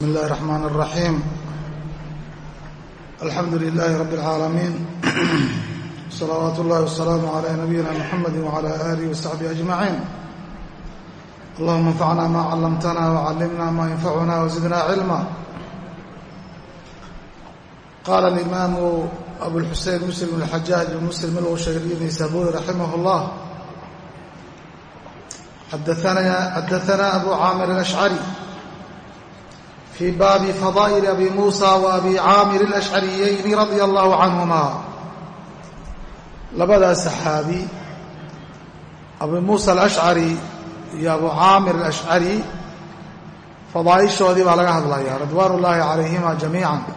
بسم الله الرحمن الرحيم الحمد لله رب العالمين صلوات الله والسلام على نبينا محمد وعلى آله وصحبه أجمعين اللهم انفعنا ما علمتنا وعلمنا ما ينفعنا وزدنا علما قال الإمام أبو الحسين مسلم الحجاج بن مسلم الوشيري نيسابوري رحمه الله حدثنا, حدثنا أبو عامر الأشعري fii baabi fadaa'ili abi muusa wa abi caamir alashcariyeyni radia allahu canhumaa labadaa saxaabi abi muusa alashcari iyo abu caamir alashcari fadaa'ishoodii baa laga hadlayaa ridwaan ullaahi calayhima jamiica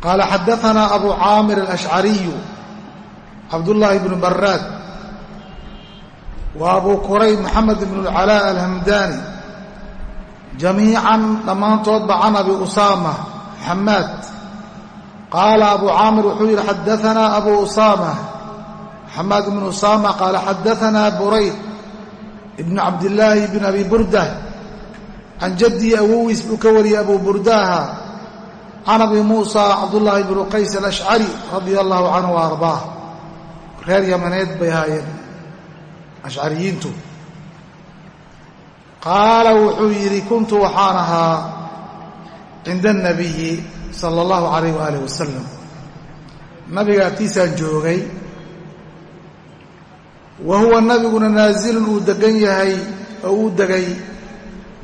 qaala xadaanaa abu caamir alashcariyu cabdullaahi bnu baraad wa abu kurayb maxamed bnu اlcalaa alhamdaani jamiican dhammaantoodba can abi usaama xamaad qaala abu caamir wuxuu yidhi xadaanaa abu usaama xamaad ibnu usaama qaala xadaanaa burayd ibnu cabdillaahi bn abi burda can jaddii awowiis buu ka wariyey abu burdaaha can abi muusa cabdullaahi bnu qays alashcari radia allahu canhu wa ardaah reer yamaneed bay ahaayeen ashcariyiintu qaala wuxuu yidhi kuntu waxaan ahaa cinda anabiyi sala allahu calayh waaalih wasalam nabiga agtiisaan joogay. Wa huwa nabiguna naasilun uu degan yahay oo uu degay.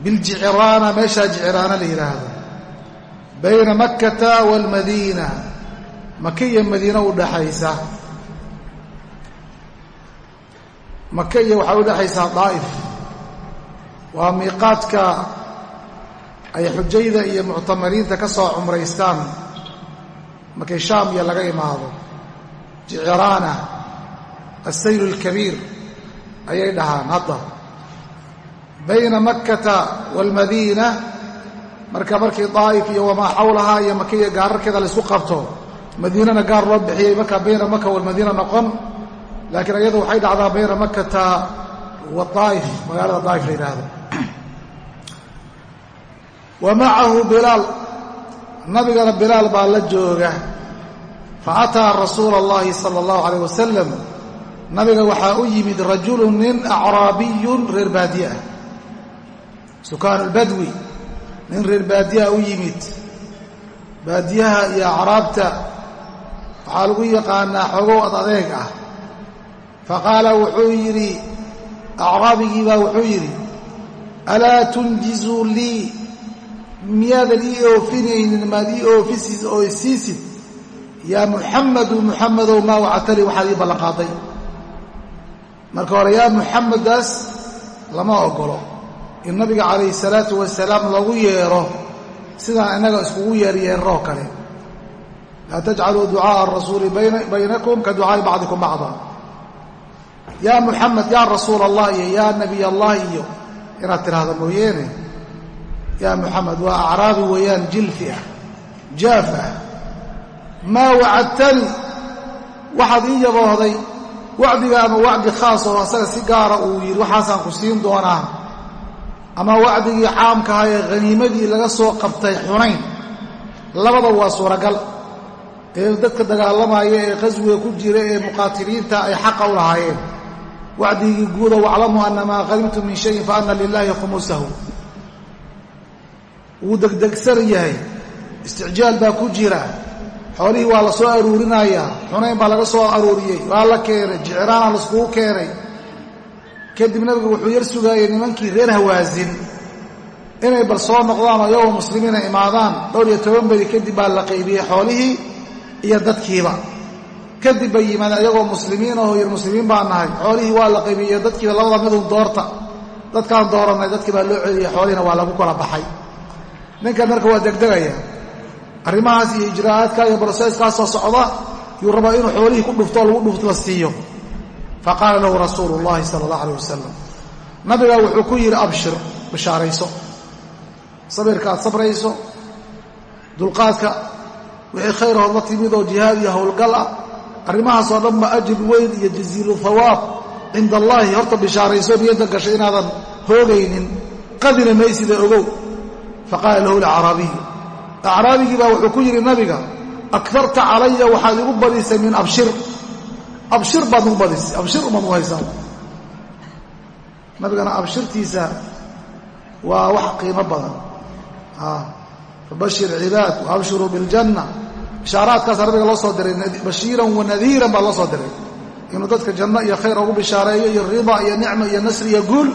Biljiciraana meeshaa jiciraana la yidhaahdo bayna makkata waalmadiina maka iyo madiina u dhaxaysa. Maka iyo waxaa u dhexaysaa daa'if waa miiqaadka ay xujayda iyo muctamariinta ka soo cumraystaan markay shaam iyo laga imaado jiciraana asayl اlkabiir ayay dhahaan hadda. Bayna makkata wاlmadiina marka markii daa'if iyo wamaa xawlahaa iyo maka iyo gaararkeeda laysku qabto madiinana gaar loo bixiyey markaa bayna maka walmadiina noqon laakiin iyadu waxay dhacdaa bayna makkata waaaif magaalada daa'if la yidhaahdo wa bilaal. Nabigana bilaal baa la jooga. Fa ataa rasuula allahi sala allahu calayh wasalam nabiga waxaa u yimid rajulun nin acraabiyun reer baadiye ah sukaan albadwi nin reer baadiyaha u yimid. Baadiyaha iyo acraabta. Waxaa lagu yaqaanaa xogow ad adeeg ah. Fa qaala wuxuu yidhi acraabigii baa wuxuu yidhi alaa tunjizuu lii miyaadan ii oofinaynin maad ii oofisid oo isiisid yaa muxamadu muxamedow maa wactali waxaad ii ballanqaaday marka hore yaa muxamadaas lama ogolo in nabiga calayhi salaatu wasalaam lagu yeero sidaan innaga iskugu yeeryeerroo kale. Laa tajcaluu ducaaءa arasuuli baynakum ka ducaa'i bacdikum bacda. Yaa muxamed yaa rasuul allah iyo yaa nebiy allah iyo inaad tidhaahdo mooyeene yaa muxamed waa acraabi weeyaan jilfi ah jaaf ah. Maa wacadtani waxaad ii yaboohday wacdiga ama wacdi khaas oo asaga si gaara uu yidhi waxaasaan ku siin doonaa. Ama wacdigii caamkaha ee khaniimadii laga soo qabtay xunayn labada waa suuragal. Ee dadka dagaalamaya ee qaswiga ku jira ee muqaatiliinta ay xaqa u lahaayeen. Wacdigii guuda waclamuu ana maa min shayin faana lilaahi khumusahu wuu degdegsan yahay. Isticjaal baa ku jira. Xoolihii waa la soo aruurinayaa. Xunayn baa laga soo aruuriyey. Waa la keenay. Jicraana laiskugu keenay. Kadib nabigu wuxuu yar sugaayey nimankii reer hawaasin inay bal soo noqdaan oo iyagoo muslimiina imaadaan. Dhowr iyo toban beri kadib baa la qaybiyey xoolihii iyo dadkiiba. Kadib bay yimaadeen iyagoo muslimiin ahoo yar muslimiin baa nahay. Xoolihii waa la qaybiyey dadkiiba labada midun doorta. Dadkaan doorannay dadkii baa loo celiyey. Xoolihiina waa lagu kala baxay ninkan marka waa degdegaya arrimahaas iyo ijraa'aadka iyo broseeskaasoo socda yuu rabaa inuu xoolihii ku dhufto oo lagu dhuft la siiyo. Fa qaala lahu rasuulu llahi sala allah alayh wasalam nabigaa wuxuu ku yidhi abshir bishaarayso sabirka aad sabrayso dulqaadka wixii khayrahood la timid oo jihaad iyo howlgal ah arrimahaasoo dhan ba ajir weyn iyo jaziilu hawaab cinda allaahi horta bishaarayso niyadda gashay inaadan hoogaynin qadina maysida ogow faqaala lahu lacraabiyu acraabigii baa wuxuu ku yidhi nabiga akarta calaya waxaad igu badisay min abshir abshir baad igu badisay abshir umaad u haysaa nabigana abshirtiisa waa wax qiimo badan fabashir cibaad waabshiruu biljanna bishaaraadkaasa nabiga loo soo diray bashiiran wa nadiiran baa loo soo diray inuu dadka janno iyo khayr ugu bishaareeyo iyo rida iyo nicma iyo nasri iyo guul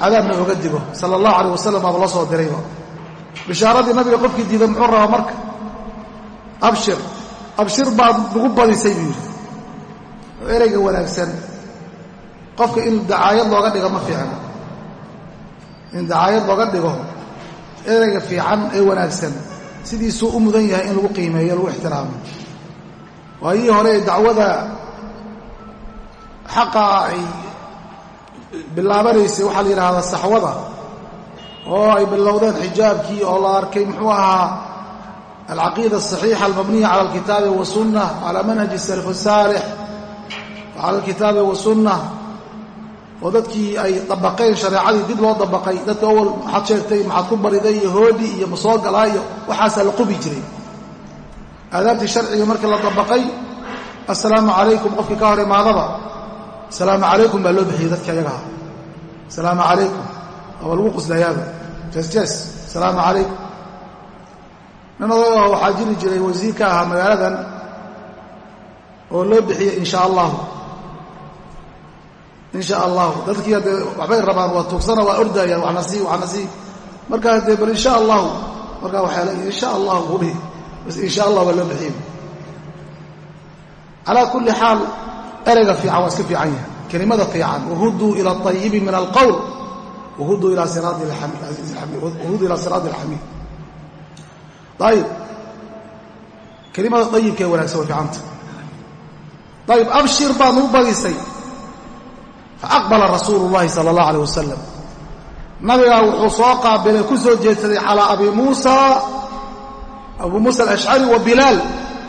cadaabna oga digo sala allahu aleyh wasalam baaba loo soo dirayba bishaaradii nabiga qofkii diida muxuu rabaa marka? Abshir. Abshir baad nagu badisay buu yidhi. Ereyga wanaagsan. Qofka in dacaayad looga dhigo ma fiicna. In dacaayad looga dhigo ereyga fiican ee wanaagsan sidiisuu u mudan yahay in lagu qiimeeyo lagu ixtiraamo. Waayihii hore ee dacwada xaqa ay bilaabanaysay waxaa la yidhaahdaa saxwada oo ay bilowdeen xijaabkii oo la arkay muxuu ahaa alcaqiida asaxiixa almabniya cala alkitaabi wasunna cala manhaji salaf asaalix cala alkitaabi wasunna oo dadkii ay dabaqeen shareecadii dib loo dabaqay dadka awal maxaad sheegtay maxaad ku bariday iyo hoodhi iyo masoo galaa iyo waxaasaa la qubi jiray. Aadaabtii sharciga markii la dabaqay assalaamu calaykum qofkii ka hor imaadaba asalaamu calaykum baa loo bixiyey dadka ayagaha asalaamu calaykum waaba lagu quslayaaba jees-jees asalaamu calaykum. Nin waxaa jiri jiray wasiir ka ahaa magaaladan oo loo bixiyey insha allahu. Insha allahu. Dadkii haddee waxbay rabaan waa tuugsana waa ordayaan waxna sii waxna sii. Markaa haddee bal insha allahu markaa waxaa leeyihi insha allahu udhihi bas insha allah waa loo bixiyey. Calaa kulli xaal ereyga fiican waa iska fiican yahay. Kelimada fiican wahuduu ila ayibi min alqowl wahuduu ilaa siraadi alxamiid ayib kelimada ayibka ee wanagsan way fiicanta ayib abshir baad nagu badisay faaqbala rasuulu llahi sala allah aleyh wasalam nabigaa wuxuu soo qaabilay ku soo jeedsaday calaa abi muusa abuu muusa alashcari wa bilaal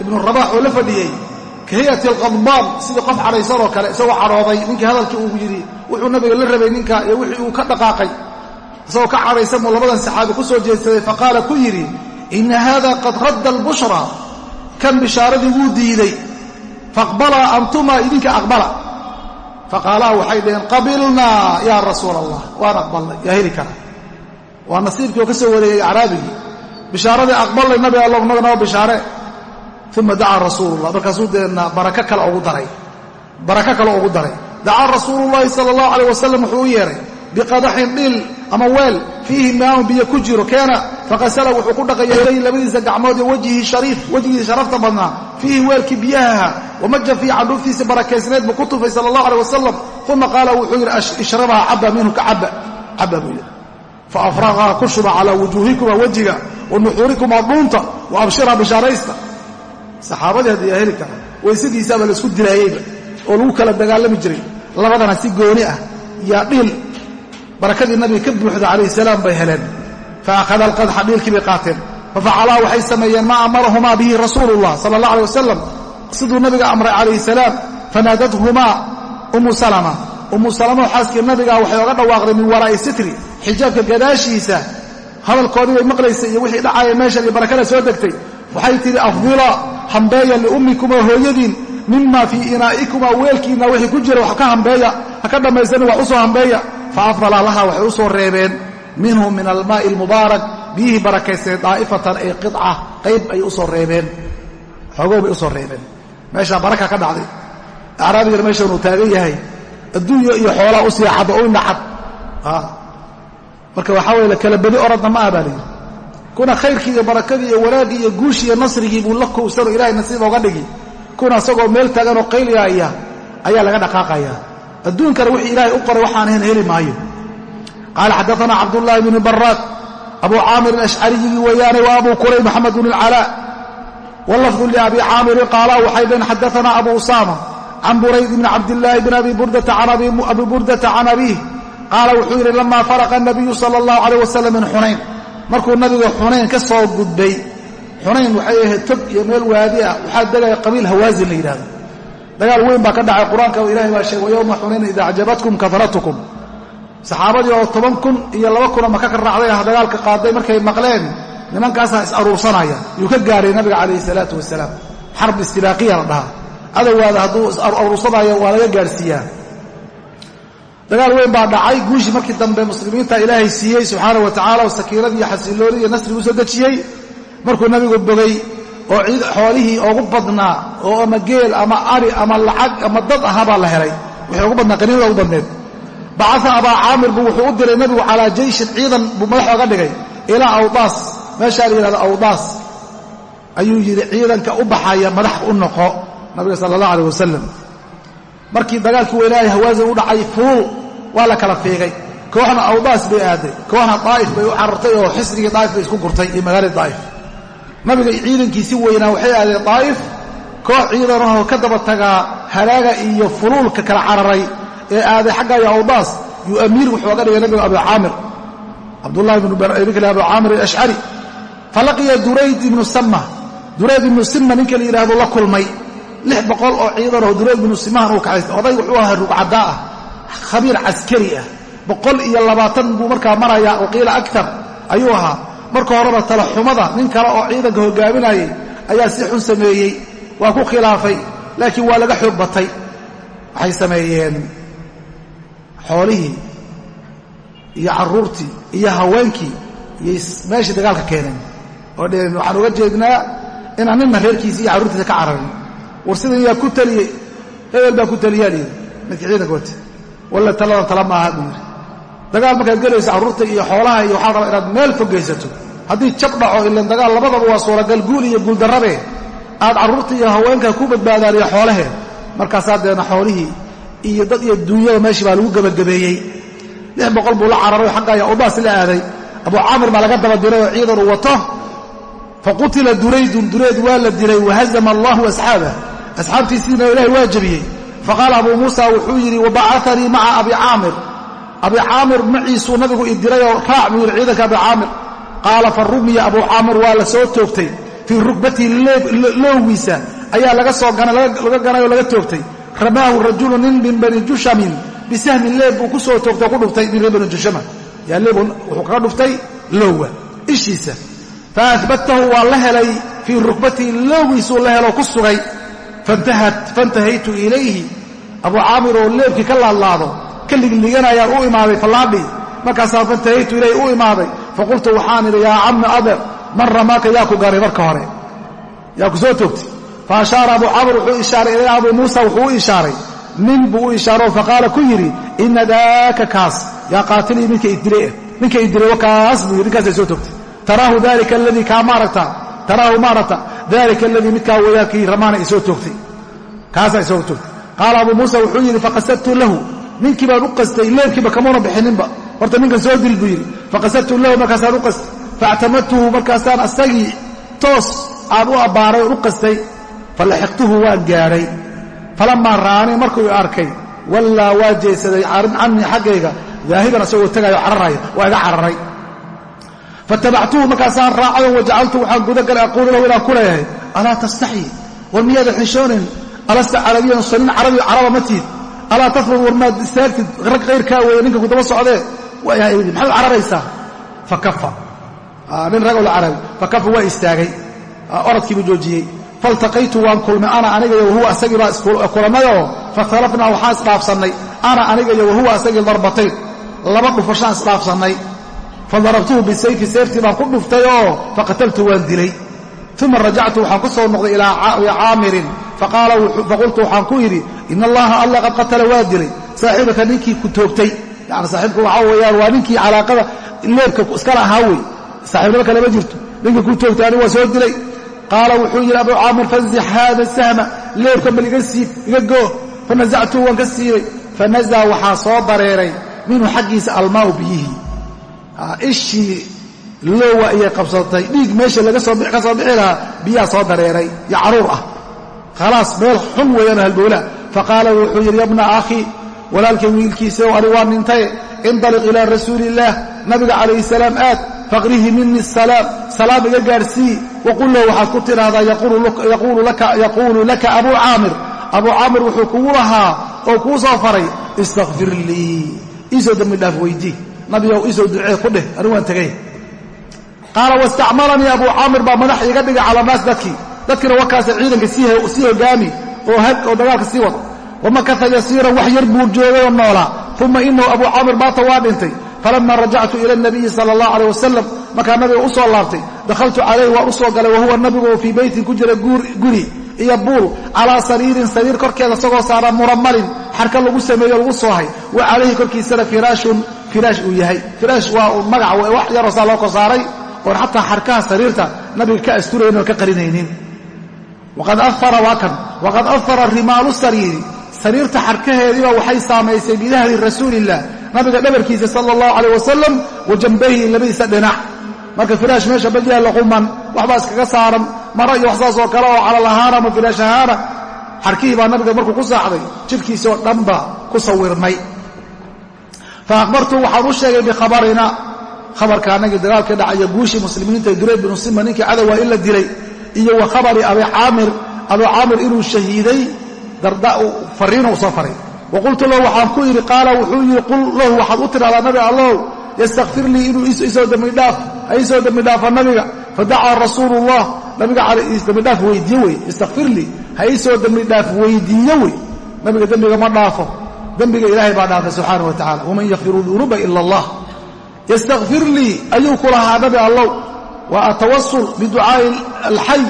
ibnu rabax oo la fadhiyey kahiyati alqadbaan sidii qof cadhaysan oo kale isagoo cadhooday ninkii hadalkii uu yidhi wuxuu nabiga la rabay ninka iyo wixii uu ka dhaqaaqay. Isagoo ka cadhaysan buu labadan saxaabi ku soo jeedsaday faqaala ku yidhi ina hada qad radda albushra. Kan bishaaradii wuu diiday. Faaqbalaa antumaa idinka aqbala. Faqaalaa waxay dhaheen qabilnaa yaa rasuul allah waan aqbalnay yaa heli kara. Waa nasiibkii oo ka soo wareegay acraabigii bishaaradii aqbalnay nabi allow naga noo bishaare uma dacaa rasuulullah. Markaasuu deenna barako kale ugu daray. Barako kale ugu daray. Dacaa rasuulullahi sala allahu alayh wasalam wuxuu u yeedhay biqadaxin dhil ama weel fiihi maaun biyo ku jiro keena faqasala wuxuu ku dhaqaya ilayhi labadiisa gacmood iyo wejihii shariif wejigiisa sharafta badnaa. Fiihi weelkii biyahaha wamaja fii candhuuftiisa barakaysneed buu ku tufay sala allahu aleh wasalam uma qaala wuxuu yidhi ishrabaa caba minhu ka caba caba buu yidhi. Fa afraqaa ku shuba calaa wujuuhikuma wejiga wa nuxuurikumaa dhuunta wa abshira bishaaraysta saxaabadii hadda yaa heli kara weysadiisaaba la isku dilaayeyba oo lagu kala dagaalami jiray. Labadana si gooni ah yaa dhiil. Barakadii nabiga ka buuxda calayhi salaam bay heleen. Fa akhada alqadxa dhiilkii bay qaateen. Fafacalaa waxay sameeyeen maa amarahumaa bihi rasuulullah sala allah alay wasalam siduu nabiga amray calayhi salaam fanaadadhumaa ummu salama. Ummu salamo xaaskii nabiga waxay oga dhawaaqday min waraa'i sitri xijaabka gadaashiisa. Hadalkoodii bay maqlaysay iyo wixii dhacaya meeshan iyo barakada soo degtay. Waxay tidhi afdila hambeeya liummikumaa hooyadiin mima fii inaa'ikumaa weelkiinna wixii ku jira ka hambeeya ha ka dhammaysanin wax u soo hambeeya. Fa afdala laha waxay u soo reebeen minhu min almaa'i almubaarak biyihii barakaystay daa'ifatan ay qica qayb ay u soo reebeen xoogow bay u soo reebeen. Meeshaa baraka ka dhacday acraabigana meeshan uu taagan yahay adduunya iyo xoolaa u sii xaddo u indhacad marka waxaa weye kala bedi oradna ma ah baa layidhi kuna khayrkii iyo barakadii iyo wanaaggii iyo guushii iyo nasrigii buu la kowsano ilahay nasiib oga dhigi. Kuna isagoo meel taaganoo qayliyaaya ayaa laga dhaqaaqaya adduunkana wixii ilaahay u qoray waxaan heli maayo. Qaala xadaana cabdullaahi bnu baraad abu caamir alashcariyigii weeyaane wa abu kuray maxamed bn alcalaa. Wlafdu liabi caamirin qaala waxay dhaheen abu usaama can burayd bni cabdillaahi bn abi burdata can abiih qaala wuxuu yidhi lama faraqa nabiyu sala allahu alayh wasalam min xunayn markuu nabiga xunayn ka soo gudbay xunayn waxay ahayd tog iyo meel waadi ah. Waxaa degaya qabiil hawaasin la yidhahdo dagaal weyn baa ka dhacay qur'aanka ilahay baa sheegay wayowma xunayn ida acjabatkum karatkum saxaabadii oo toban kun iyo laba kunoo maka ka raacday ah dagaalka qaaday markay maqleen nimankaasaa is aruursanaya yuu ka gaaray nabiga calayhi salaatu wasalaam. Xarb istibaaqiya la dhahaa. Adowgaada hadduu is aruursanayo waa laga gaadhsiiyaa dagaal weyn baa dhacay. Guushii markii dambe muslimiinta ilaahay siiyey subxaana wa tacala oo sakiinadii iyo xasiloonii iyo nasriguu soo dejiyey. Markuu nabigu bogay oo xoolihii ugu badnaa oo ama geel ama ari ama lacag ama dad ahaa baa la helay. Wixii ugu badnaa qaniimada ugu badneed bacaa abaa caamir buu wuxuu u diray nabigu calaa jeyshin ciidan buu madax oga dhigay. Ilaa awdaas. Meeshaa la yihahdo awdaas. Ayuu yidhi ciidanka u baxaya madax u noqo. Nabiga sala allah aleh wasalam markii dagaalkii weynaahay hawaasin u dhacay fuul waa la kala fiigay. Kooxna awdaas bay aaday. Kooxna daa'if bay u carartay oo xisrigii daa'if bay isku gurtay iyo magaaladii daa'if. Nabiga ciidankiisi weynaa waxay aadeen daa'if koox ciidanahoo ka daba tagaa halaaga iyo fuluulka kala cararay ee aaday xaggaayo awdaas yuu amiir wuxuu oga dhigay nabiga abu caamir cabdullahi bn abu caamir alashcari falaqiya durayd ibnu sama durayd ibnu sima ninka la yidhahdo la kulmay. Lix boqol oo ciidanoo durayd ibnu simahan uu kaxaystay oday wuxuu ahaa rugcaddaa ah khabiir caskari ah. Boqol iyo labaatan buu markaa marayaa waqiila aktar ayuu ahaa. Marka horeba talaxumada nin kale oo ciidanka hogaaminayay ayaa si xun sameeyey waa ku khilaafay laakiin waa laga xoog batay. Waxay sameeyeen xoolihii iyo carruurtii iyo haweenkii iyay meeshii dagaalka keeneen. Oo dheheen waxaan uga jeednaa inaan ninna reerkiisa iyo carruurtiisa ka cararin war sidan yaa ku taliyey hebel baa ku taliyaa layidhi midka ciidanka wata walla taladan tala maaha buu yidhi. Dagaal markaad gelayso carruurta iyo xoolaha iyo waxaa rabaa inaad meel fog geysato haddii jab dhaco ilan dagaal labadaba waa suuragal guul iyo guuldarrabe aad carruurta iyo haweenka ku badbaadaan iyo xoolahee markaasaa deena xoolihii iyo dad iyo duunyada meeshii baa lagu gebagabeeyey. Lix boqol buu la cararay xaggaayo awdaas la aaday. Abu caamir baa laga daba diray oo ciidan uu wato. Faqutila duraydun durayd waa la dilay wahazama allahu asxaabah. Asxaabtiisiina ilahay waa jebiyey faqaala abuu muusa wuxuu yidhi wabacatanii maca abi caamir. Abi caamir maciisuu nabigu i dirayoo raac buu yidhi ciidanka abi caamir. Qaala fa rumiya abuu caamir waa la soo toogtay. Fii rukbatihi loowiisa ayaa laga ganay oo laga toogtay. Ramaahu rajulu nin min bani jushamin bisahmin leeb buu ku soo toogtay oo ku dhuftay min reer bani jushama. Yaa leeb wuxuu kaga dhuftay loowa ishiisa. Faabatahu waa la helay fii rukbatihi loowiisuu la helo ku sugay. Fantahaytu ilayhi abuu caamir oo leebkii ka laadlaado ka ligliganayaan u imaaday fallaadhii markaasaa fantahaytu ilayhi u imaaday faqultu waxaan idhi yaa cammi adeer man ramaaka yaa ku garay marka hore. Yaa ku soo toogtay? Fa ashaara abuu caamir wuxuu ishaaray ilaa abuu muusa wuxuu u ishaaray. Nin buu u ishaaroo faqaala ku yidhi ina daaka kaas yaa qaatilii ninka idilay ninka idilay wakaas buu yidhi. Ninkaasay soo toogtay. Taraahu dalika aladii kaa maaragta taraahu maaragta dalika aladii midkaa wadaakii ramaana isoo toogtay. Kaasaa isoo toogtay qaala abuu muusa wuxuu yidhi faqasadtu lahu. Ninkii baan u qastay leebkiiba kamuuna bixininba horta ninkan soo dil buu yidhi faqasadtu lahu markaasaan u qastay. Faactamadtuhu markaasaan asagii toos aan u abbaaray oon u qastay. Falaxiqtuhu waan gaadhay falamaa ra'anii markuu arkay. Wallaa waa jeesaday cannii xaggayga. Daahiban asagoo tegaayo cararaya waa iga cararay. Fatabactuhu markaasaan raacay wajacaltu waxaan gudagalay aquulu lahu inaan ku leeyahay. Alaa tastaxyi war miyaada xishoonin alasta carabiyan sanin carabi caraba ma tiid alaa tafrud war maad istaagtid rag kayrkaa weeye ninka kudaba socdee maxaad cararaysaa fakafa nin rag la carabi fakafa waa istaagay oradkiibuu joojiyey faltaqaytu waan kulmay ana aniga iyo wahuwa asagii baa iskulanayoo fakhtalafnaa waxaan isdhaafsannay ana aniga iyo wahuwa asagii darbatayn laba dhufashaan isdhaafsannay fadarabtuhu bisayfi seeftii baan ku dhuftay oo faqataltu waan dilay uma rajactu waxaan ku soo noqday ilaa caamirin faqultu waxaan ku yidhi ina allaha alla qad qatala waa dilay. Saaxiibaka ninkii ku toogtay. Yani saaxiibka waxaa weeyaan waa ninkii calaaqada leebka iskala ahaa wey saaxiibnimo kale ma jirto. Ninkii ku toogtay anigu waa soo dilay. Qaala wuxuu yidhi abuu caamir fanzix haada sahma leebka bal iga siib iga goo. Fanasactuhu waan ka siibay. Fanazaa waxaa soo dareeray minhu xaggiisa almaau biyihii ishii loowa ayay qabsatay. Dhiig meesha ka soo bixi lahaa biyaa soo dareeray iyo carruur ah khalaas meel xun weeyaan halbowla faqaala wuxuu yidhi yabna akhii walaalkay wiilkiisaow ani waa nintaye indaliq ilaa rasuuli illaah nabiga calayhi salaam aad faqrihi mini salaam salaam iga gaadhsii waqul lahu waxaad ku tidhaahdaa yaquulu laka abuu caamir abuu caamir wuxuu kugu lahaa oo kuu soo faray istakfir lii iisoo dembi dhaaf weydii nabigow iisoo ducee ku dheh anigu waan tegay qaala wastacmalanii abuu caamir baa madax iga dhigay cala naas dadkii dadkiina wakaasa ciidanka sii hogaami oo dagaalka sii wada wamakasa yasiiran wax yar buu joogay oo noolaa uma inahu abuu caamir baata waa dhintay. Falama rajactu ila nabiyi sala allah aleyh wasalam markaa nabiga u soo laabtay. Dakhaltu calayhi waan u soo galay wahuwa nabigu fii beytin ku jira guri iyo buul calaa sariirin sariir korkeeda isagoo saara muramalin. Xarka lagu sameeyo lagu soohay wa calayhi korkiisana firaashun firaash uu yahay. Firaash waa magac wax yaroo loo kor saaray. Oon xataa xarkaha sariirta nabiga ka asturaynin oon ka qarinaynin waqad aara waa kan waqad ahara rimaalu sariiri sariirta xarkaheediiba waxay saamaysay bidahri rasuuliillah nabiga dhabarkiisa sala allahu calayh wasalam wa jambayhi labadiisa dhinac marka firaash meesha bal yaalla quman waxbaa iskaga saaran mara iyo wax saas oo kale oo calal ahaana ama firaash ahaana xarkihii baa nabiga markuu ku saaxday jidhkiisoo dhanba ku sawirmay fa akhbartu waxaan u sheegay bikhabarina khabarka anagii dagaalka dhacaya guushii muslimiinta durayd binu sima ninkii cadowa in la dilay iyo wa khabari abi caamir abi caamir inuu shahiiday fariina u soo faray. Wa qultu lahu waxaan ku idhi qaala wuxuu yidhi qul lahu waxaad u tidhahdaa nabi allow yastakfir lii inuu isoo dembidhaaf ha iisoo dembidhaafa nabiga. Fadacaa rasuulu llah nabiga dembidhaaf weydiiye wey istakfir lii ha iisoo dembidhaaf weydiiye wey. Nabiga dembiga ma dhaafo dembiga ilaahay baa dhaafay subxaana wa tacala waman yakfiru dunuuba ila allah. Ystakfir lii ayuu ku lahaa nabi allow wa atawasul biducaa'i alxay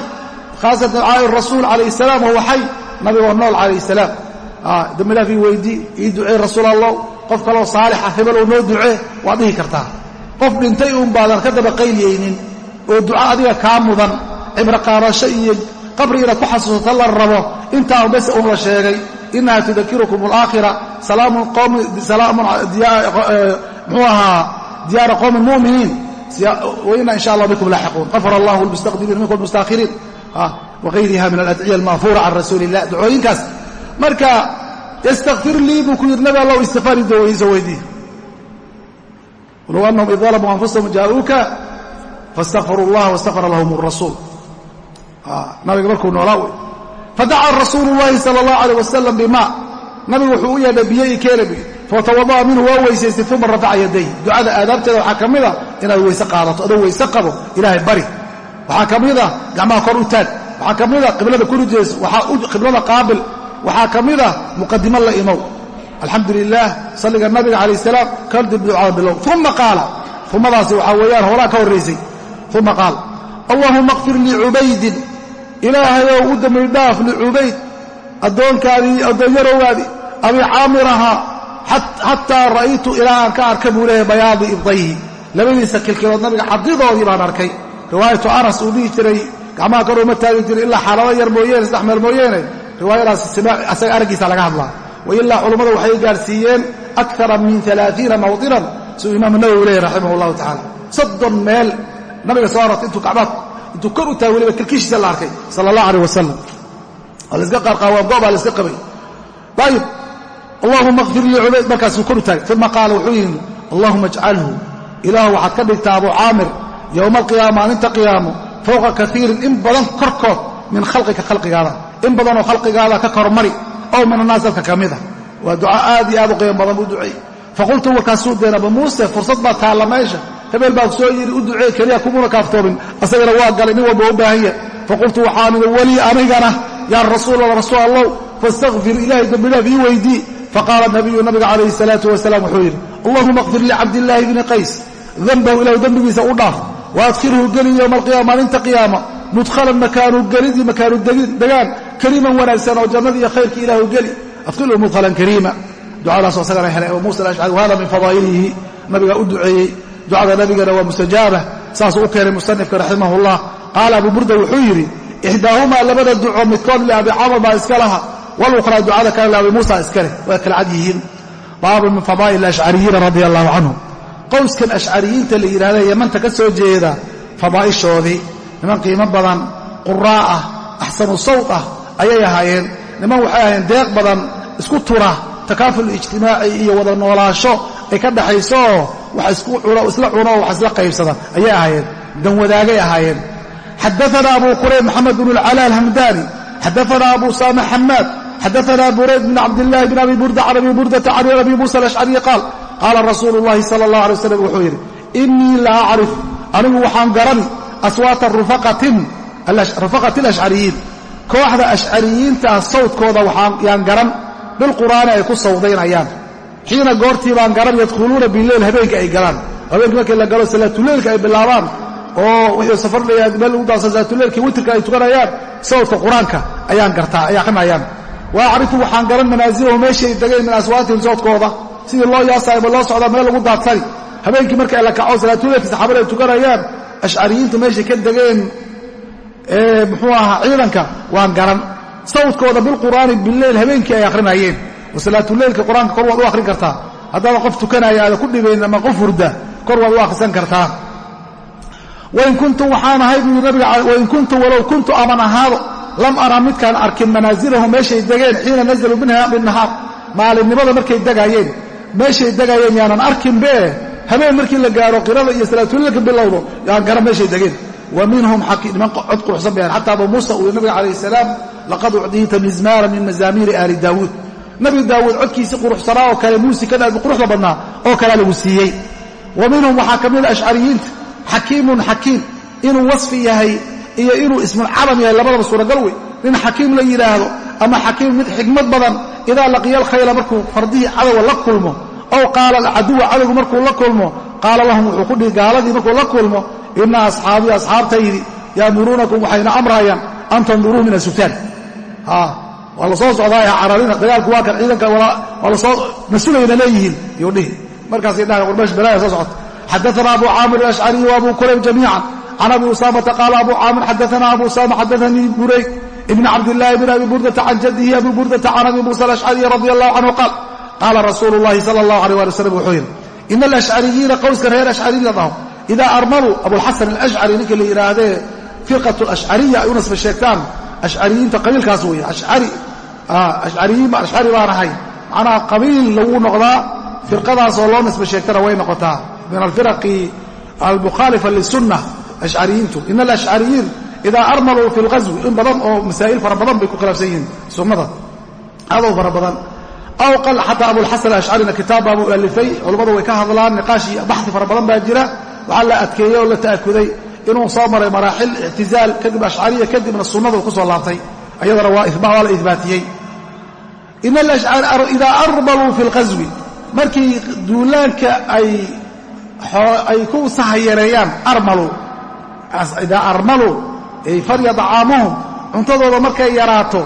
khaasatan ducaa'i rasuul calayh salaam wahuwa xay nabigoo nool calayh salaam. Dembidhaaf ii weydii ii ducey rasuul allow qof kaloo saalixa hebelow noo ducee waad dhihi kartaa. Qof dhintay uun baadan ka daba qayliyaynin oo duca adiga kaa mudan cibro qaadasho iyo qabri inaad ku xasuusato la rabo intaa bes un la sheegay inaha tudakirukum alaakhira salaamun mxuu ahaa diyaara qowmin muminiin waina in sha allah bikum laaxiquun qafar allahu lmustaqdimiin minkum almustakhiriin wagayriha min aladciya alma'fuura can rasuuli illah ducooyinkaas marka ystakfir lii buu ku yidhi nabi allow istifaari dawayso weydii walow anahum id dalamuu anfusahum jaa'uuka faاstakfaruu اllaha wastakfara lahum الrasuul nabiga markuu noolaa wey fadaca rasuulu اllahi salى اllahu alيh wasalam bima nabigu wuxuu u yeedhay biyo io keelabi fatawada'a minhu waa weysaystay uma rafaca yaday ducada aadaabteeda waxaa ka mida inaad weyse qaadato adoo weyse qabo ilaahay bari waxaa ka mida gacmaha kor u taag waxaa ka mida qiblada kurijees qiblada qaabil waxaa ka mida muqadimo la imow alxamdu lilah salliga nabiga calayh salaam kadib ducada bilow uma qaala umadaasi waxaa weeyaan hoolaa ka horraysay uma qaal allahuma kfir licubaydin ilaahayow u dambi dhaaf licubayd addoonkaadii addoonyarowgaadii abi caamir ahaa xataa ra'aytu ilaa aan ka arka buu leeyahay bayaadi ibdayhi. Labadiisa kilkilood nabiga xadidoodii baan arkay. Riwaayatu anas uu dhihi jiray gacmaha kor uma taagi jiray ilaa xaalado yar mooyeene saddex meel mooyeene. Riwaayadaas asaga araggiisa laga hadlaa. Wa ilaa culummadu waxay gaarsiiyeen akara min alaaiina mawdinan siduu imaamu nawowi leeyahy raximah allahu tacala soddon meel nabiga soo arortay intuu gacmaha intuu kor u taagay weliba kilkishiisa la arkay sala allah aleyh wasalam waa la iska qaarqaawaan goobaa la iska qabay. Ayib allahuma kfir lii cubayd. Markaasuu kor u taagay. Uma qaala wuxuu yidhi allahuma ajcalhu ilaahu waxaad ka dhigtaa abu caamir yowma alqiyaama maalinta qiyaamo fowqa kaiirin in badan korkood min khalqika khalqigaada. In badanoo khalqigaada ka kormari ow min annaas dadka ka mida waa duca aad iyo aad u qiimo badan buu duceeyey. Faqultu warkaasuu deen abu muuse fursad baa taalla meesha. Hebeel baa soo yidhi u duceey keliya kumuna kaaftoomin asagana waa galay nin walba u baahan yahay. Faqultu waxaan idhi welii anigana yaa rasuulallah rasuul allow dembidhaaf ii weydii faqaala nabiyu nabiga calayhi salaatu wasalaam wuxuu yidhi allahuma kfir licabdillaahi bni qays danbahu ilahu dembigiisa u dhaaf waadkhilhu geli yowma alqiyama maalinta qiyaama mudkhalan makaanu gelidii makaanu degaan kariiman wanaagsan oo jannadii iyo khayrkii ilaahu geli adkhilhu mudkhalan kariima ducadaasoo isagana helay abu muusa alashcari wahada min fadaa'ilihi nabigaa u duceeyey ducada nabigana waa mustajaaba saasuu u keenay musanifka raximah llah qaala abu burda wuxuu yidhi ixdaahumaa labada duco midkood liabi camr baa iska laha walukhraa ducada kale liabi muusa iska leh waa kala cad yihiin baabun min fadaa'il ashcariyiina radia allahu canhum qowskan ashcariyiinta la yidhahda yamanta ka soo jeeda fadaa'ishoodii niman qiimo badan quraa ah axsanu sawt ah ayay ahaayeen niman waxay ahaayeen deeq badan isku tura takaaful ijtimaaci iyo wada noolaasho ay ka dhaxayso oo wax isla cuno oo wax isla qaybsada ayay ahaayeen danwadaagay ahaayeen xadaana abu qurayb maxamed bn اlcala alhamdani xadaana abu saama xamaad xadaana burayd bn cabdillahi bn abi burda can abi burdata can abi musa alashcariyi qaal qaala rasuulu llahi sala allah alay waslam wuxuu yidhi innii la acrif anigu waxaan garan aswaata rufaqati alashcariyiin kooxda ashcariyiinta sawdkooda yaan garan bilqur'aani ay ku sawdaynayaan xiina goortii baan garan yadkhuluuna bileyl habeenka ay galaan habeenkii markii la galo salaatuleylka ay bilaabaan oo wixii safardhaya meel lagu daansan salaatuleylkii witrka ay tukanayaan sawdka qur'aanka ayaan gartaa ay akrinayaan wa acrifu waxaan garan manaasilahum meeshay degeen min aswaatihim sawdkooda sidii loo yaasayba loo socdaa meel lagu daadsani habeenkii marka la kaco salaatuleylkii saxaabada ay tukanayaan ashcariyiintu meeshay ka degeen muxuu ahaa ciidanka waan garan. Sawdkooda bilqur'aani bileyl habeenkii ay akhrinayeen. Salaatuleylka qur'aanka kor waad u akhrin kartaa. Haddaada qof tukanaya aada ku dhibayn ama qof hurda kor waad u akhrisan kartaa. Wain kuntu waxaan ahay buu yidhi nabiga wain kuntu walow kuntu aman ahaado lam ara midkaan arkin manaasilahum meeshay degeen xiina nazaluu minha binnahaar. Maalinimada markay degaayeen meeshay degaayeen yaanan arkinbe habeen markii la gaaro qirada iyo salaatuleylka bilowdo yaan garan meeshay degeen. Wa minhum niman cod quruxsan bayan xata abu muusa uu nabiga calayh salaam laqad ucdiyta mizmaara min mazaamiiri aali daawuud. Nabi daawuud codkiisii quruxsanaa oo kale muusikada quruxda badnaa oo kalea lagu siiyey. Wa minhum waxaa ka mida ashcariyiinta xakiimun xakiim inuu wasfi yahay iyo inuu ismulcalam yahay labadaba suuragal wey nin xakiim la yidhaahdo ama xakiim mid xikmad badan idaa laqiya alkhayla markuu fardihii cadowa la kulmo ow qaala alcaduwa cadowgu markuu la kulmo qaala lahum wuxuu ku dhihi gaaladii markuu la kulmo ina asxaabii asxaabtaydi yaamuruunakum waxayna amraayaan an tanduruu min asuftaan waa la soo socdaa cararina dagaalku waa kan ciidanka mas'ulayna leeyihiin yuu dhihi. Markaasay dhahan warmeesh balaaya soo socota. Xadaana abu caamir alashcariy wa abu kurayb jamiican can abi usaamata qaala abu caamir xadaana abu usama xadaanii burayk ibn cabdillahi bn abi burdata can jadihi abi burdata can abi muusa alashcariy radi allahu canhu qaal qaala rasuulu llahi sala allahu alيh ali wasalam wuxuu yidhi ina alashcariyiina qowska reer ashcari la dhaho idaa armaluu abulxasan alashcari ninka la yidhaahdee firqat alashcariya ay u nasba sheegtaan ashcariyiinta qabiilkaas weeye ashcari baan ahay macnaha qabiil lagu noqdaa firqadaasoo loo nisba sheegtana way noqotaa min alfiraqi almukhaalifa lisunna ashcariyiintu ina alashcariyiin idaa armaluu fi lghaswi in badan oo masaa'il fara badan bay ku khilaafsan yihiin sunnada adow fara badan. Aw qal xataa abulxasan ashcarina kitaab buu alifay culammadu way ka hadlaan niqaashi baxi fara badan baa jira. Waxaa la adkeeyey oo la ta'akuday inuu soo maray maraaxil ictizaal kadib ashcariya kadibna sunnadu ku soo laabtay ayadana waa la ihbaatiyey idaa armaluu fi lqaswi markii duulaanka ay ku sahayareeyaan armaluu idaa armaluu ay farya dacaamuhum cuntadooda markay yaraato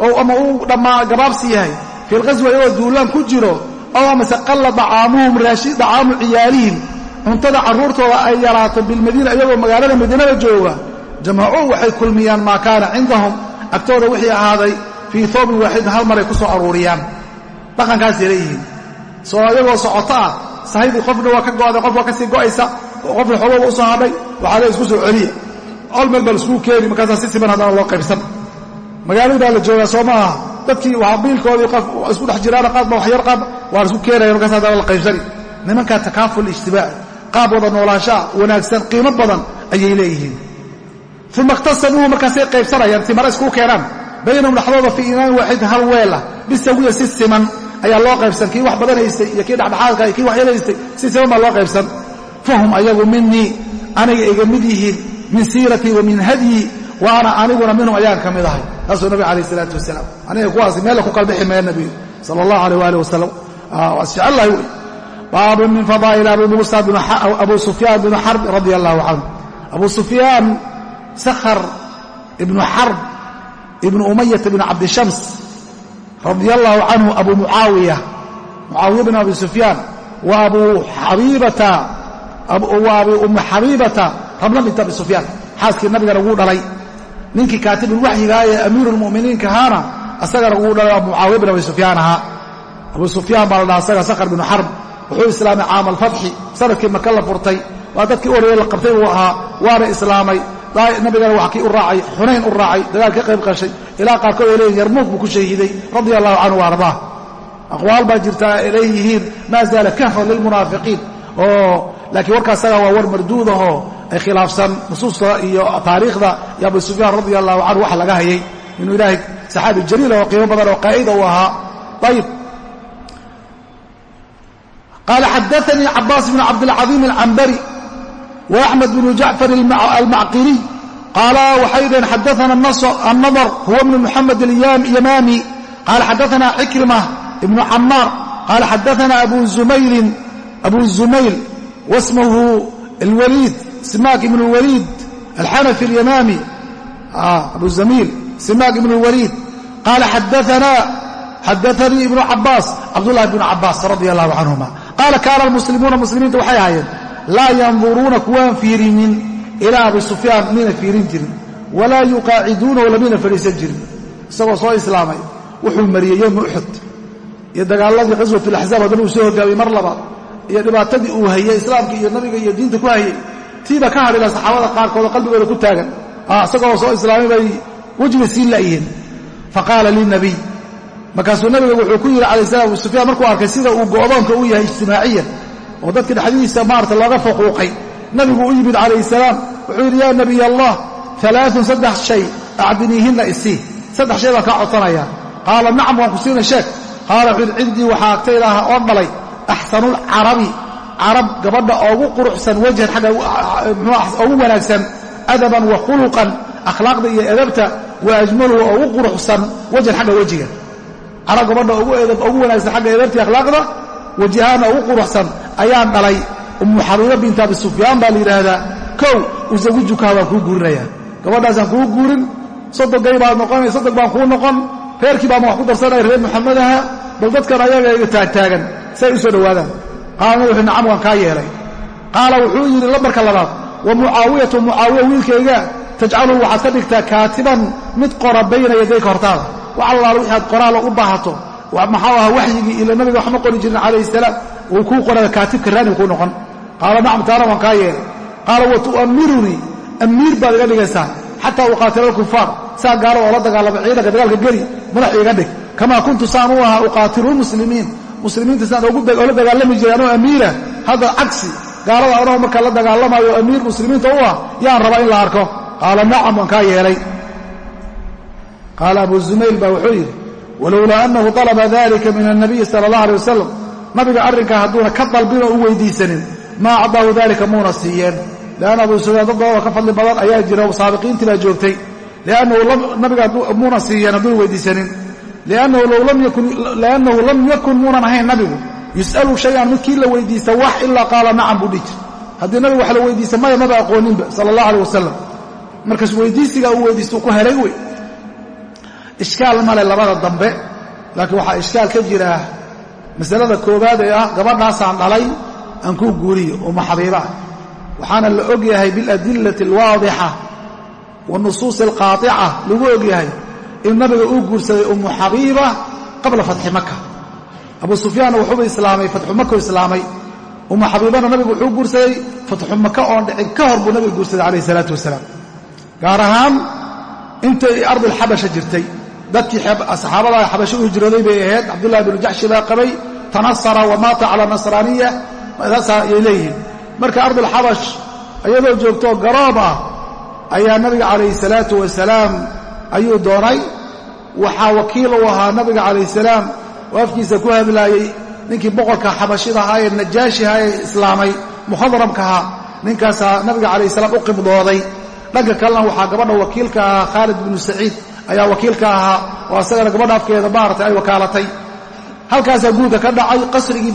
oo ama uu gabaabsi yahay fi lqaswi ayagoo duulaan ku jiro ow amase qalla dacaamuhum dacaamu ciyaalihim cuntada carruurtooda ay yaraato bilmadiina iyagoo magaalada madiinada jooga jamacuu waxay kulmiyaan maa kaana cindahum agtooda wixii ahaaday fii hoobin waaxidin hal maray ku soo aruuriyaan. Dhaqankaasay leeyihiin soo iyagoo socoto ah sahaydii qofna waa ka go'day qof waa ka sii go'aysa qofna xoogooba u soo hadhay waxaa le isku soo celiya ol meel baa laiskugu keeni markaasaa si siman haddana loo qaybsan. Magaaladii baa la joogaa soo maaha dadkii waa biilkoodii isku dhex jiraana qaadba waxyar qaadba waa la isku keenaya markaas haddana la qaybsani. Nimankaa takaaful ijtimaaci qaab wada noolaanshaa wanaagsan qiimo badan ayay leeyihiin. Uma ikhtasamuuhu markaasay qaybsanayaan timara iskuu keenaan. Baynahum dhexdooda fii inaamin waaxid hal weela bisawiya si siman ayaa loo qaybsan. Kii wax badan haystay iyo kii dhexdhexaadka iyo kii wax yar haystay si siman baa loo qaybsan fahum ayagu minii aniga iga mid yihiin min siiratii wa min hadyi wa ana aniguna minhum ayaan ka mid ahay. Taasuu nabig alayh isalaatu wasalaam. Aniga kuwaasi meella ku kalbixi maya nabigu sala allahu aleyh waali wasalam waa isjecellahay wey. Baabun min fadaa'il abu sufyaan bnu xarb radia allahu canhu abu sufyaan sakhar ibnu xarb ibnu umayata bn cabdishams radia allahu canhu abu mucaawiya mucaawiya bn abi sufyaan wa abu xabiibata abi ummi xabiibata rabna bint abi sufyaan. Xaaskii nabigana wuu dhalay. Ninkii kaatibulwaxyigaa ee amiiruulmu'miniinka ahaana asagana wuu dhalay abu mucaawiya bn abi sufyaan ahaa. Abu sufyaan baa la dhaha asaga sakhar binu xarb wuxuu islaamay caama alfatxi sannadkii maka la furtay waa dadkii u horeeye la qabtay buu ahaa waana islaamay. Nabigana wax kii u raacay xunayn u raacay dagaal ka qayb qashay. Ilaa qaarkood ay leeyihiin yarmuug buu ku shahiiday radia allahu canhu wa ardaah. Aqwaal baa jirta ay leeyihiin maa zaala kahfan lilmunaafiqiin oo laakiin warkaa isaga waa war marduudahoo ay khilaafsan nusuusta iyo taariikhda iyo abu sufyaan radia allahu canhu waxa laga hayay. Inuu ilaahay saxaabi jaliila oo qiimo badan oo qaa'ida u ahaa. Ayib qaala xadaanii cabaas bn cabdilcadiim alcambari wa axmed bnu jacfar almacqiriy qaala waxay dhaheen xadaana annadr huwa bnu muxamed alyamaami qaala xadaana cikrima ibnu camaar qaala xadaana abu zumayl wasmahu alwaliid simaak ibn lwaliid alxanafi alyamaami abu zamiil simaak ibn lwaliid qaala xadaanii ibnu cabaas cabdullahi bnu cabaas radi allahu canhuma qaala kaana almuslimuuna muslimiinta waxay ahaayeen laa yanduruuna kuwaan fiirinin ilaa abi sufyaan mayna fiirin jirin walaa yuqaaciduunahu lamayna fadhiisan jirin isagoo soo islaamay wuxuu mariyey yowma uxud iyo dagaaladii qaswat alaxzaab haddana uu soo hogaamiyey mar labaad iyo dhibaatadii uu hayey islaamka iyo nabiga iyo diinta ku hayey tiiba ka hadhila saxaabada qaarkood oo qalbigooda ku taagan. Isagoo soo islaamay bay wejiga sii la'yihiin faqaala linabiy markaasuu nabiga wuxuu ku yidhi calayh salam abu sufyaan markuu arkay sida uu go'doonka u yahay ijtimaaciyan oo dadka dhexdiisa maarata looga faquuqay nabigu u yimid calayh salaam wuxuu yidhi yaa nabiy allah alaaun saddex shay acdiniihinna isii saddex shay baan kaa codsanayaa. Qaala nacam waan ku siina sheeg. Qaala wuxuu yidhi cindii waxaa agtayda ah oo dhalay axsanulcarabi carab gabadha oogu quruxsan wajhan xagga ugu wanaagsan adaban wa khuluqan akhlaaqda iyo edabta wa ajmaluhu ugu quruxsan wajhan xagga wejiga carab gabadha ugu wanaagsan xagga edabta iyo akhlaaqda wajahaana ugu quruxsan ayaan dhalay ummu xabiiba bint abi sufyaan baa la yidhaahdaa kow usawijukaha baan kuu guurinayaa gabadhaasaan kuu guurin sodogay baad noqonay sodog baan kuu noqon reerkii baan wax ku darsanaya reer muxamadaha bal dadkan ayaga iga taagtaagan si ay u soo dhowaadaan qaala nabi wuxuu nacam waan kaa yeelay. Qaala wuxuu yidhi lambarka labaad wa mucaawiyatu mucaawiya wiilkayga tajcaluhu waxaad ka dhigtaa kaatiban mid qora bayna yadayka hortaada. Wax allaala wixi aad qoraalo u baahato maxau aha waxyigii ila nabiga waxma qori jirin calayhi salaam uu kuu qoraya kaatibka raaniga kuu noqon. Qaala nacam taana waan kaa yeelay. Qaala wa tu'ammirunii amiir baad iga dhigaysaa xataa uqaatila alkufaar saa gaalo oo la dagaalama ciidanka dagaalka geli madax iga dhig. Kamaa kuntu saan u ahaa uqaatilu lmuslimiin muslimiinta saan oola dagaalami jiray anoo amiira. Hadda cagsi gaalada anoo markaa la dagaalamayo amiir muslimiinta u ah yaan rabaa in la arko. Qaala nacam waan kaa yeelay. Qaala abu zumayl baa wuxuu yidhi walowlaa annahu talaba dalika min annabiyi sala allah alay wasalam nabiga arrinkaa hadduuna ka dalbin oo u weydiisanin maa acdaahu dalika muuna siiyeen. Lianna abu sufyaan dadooda ka fadli badan ayaa jira saabiqiintii baa joogtay. Nabiga muuna siiyeen hadduuna weydiisanin liannahu lam yakun muunan ahayn nabigu yus'alu shayan midkii la weydiista wax ilaa qaala nacam buu dhihi jir haddii nabigu wax la weydiista maya maba aqooninba sala allah aleh wasalam markaas weydiisigaa uu weydiista ku helay wey ishkaal male labada dambe laakiin waxaa ishkaal ka jira masalada koowaad ee ah gabadhaasaan dhalay aan kuu guuriyo uma xabiibaah waxaana la og yahay biladillati alwaadixa wanusuusi alqaatica lagu og in nabiga uu guursaday ummu xabiiba qabla fatxi maka abu sufyaanna wuxuuba islaamay fatxu maka islaamay. Ummu xabiibana nabigu wuxuu guursaday fatxu maka oon dhicin ka hor buu nabiga guursaday calayh isalaatu wasalaam. Gaar ahaan intay ardilxabasha jirtay. Dadkii saxaabada xabasho u hijrooday bay ahayd. Cabdullahi binu jaxshi baa qabay. Tanasara wa maata cala nasraaniya saasa ayay leeyihiin. Marka ardulxabash iyadoo joogtoo garoob ah ayaa nabiga calayhi salaatu wasalaam ayuu doonay. Waxaa wakiil u ahaa nabiga calayh salaam oo afkiisa ku hadlaayey ninkii boqorka xabashida ahaa ee najaashi ahaa ee islaamay mukhadramkahaa ninkaasaa nabiga calayh salaam u qibdooday. Dhanka kalena waxaa gabadha wakiilka ahaa khaalid binu saciid ayaa wakiilka ahaa oo asagana gabadha afkeeda maaragtay ay wakaalatay. Halkaasaa guurka ka dhacay qasrigii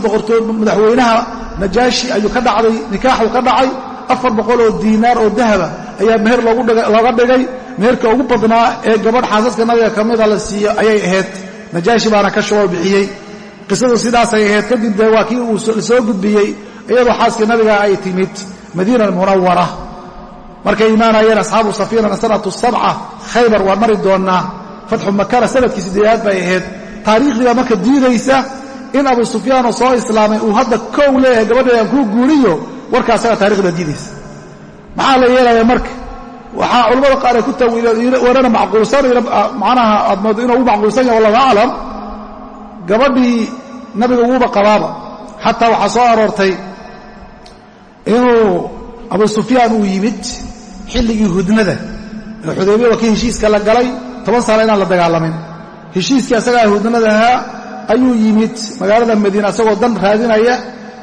madaxweynaha najaashi ayuu ka dhacday nikaaxuu ka dhacay afar boqol oo diinaar oo dahaba ayaa meher looga dhigay. Meherka ugu badnaa ee gabadh xaasaska nabiga ka mida la siiyo ayay ahayd. Najaashi baana ka shubo bixiyey. Qisadu sidaasay ahayd kadib dee waa kii uu soo gudbiyey iyadoo xaaskii nabiga ay timid. Madiina munawara markay imaanayeen asxaabu safiinana sanatu sabca khaybar waan mari doonnaa fatxu makana sannadkii siddeedaad bay ahayd. Taariikhdiibaa marka diidaysa in abu sufyaanoo soo islaamay uu hadda kow leeyahay gabadheedaan kuu guuriyo warka asaga taarikhda diidaysa. Maxaa la yeelaya marka waxaa culamada qaar ay ku tawiileen warana macquulsan macnaha aad moodo inuu ugu macquulsan yahay wallahu aclam gabadhii nabiga uguba qabaaba xataa waxaa soo aroortay inuu abu sufyaan uu yimid xilligii hudnada. Ee xudaybiya waa kii heshiiska la galay toban sano inaan la dagaalamin. Heshiiskii asagaa hudnada ahaa ayuu yimid magaalada madiina asagoo dan raadinaya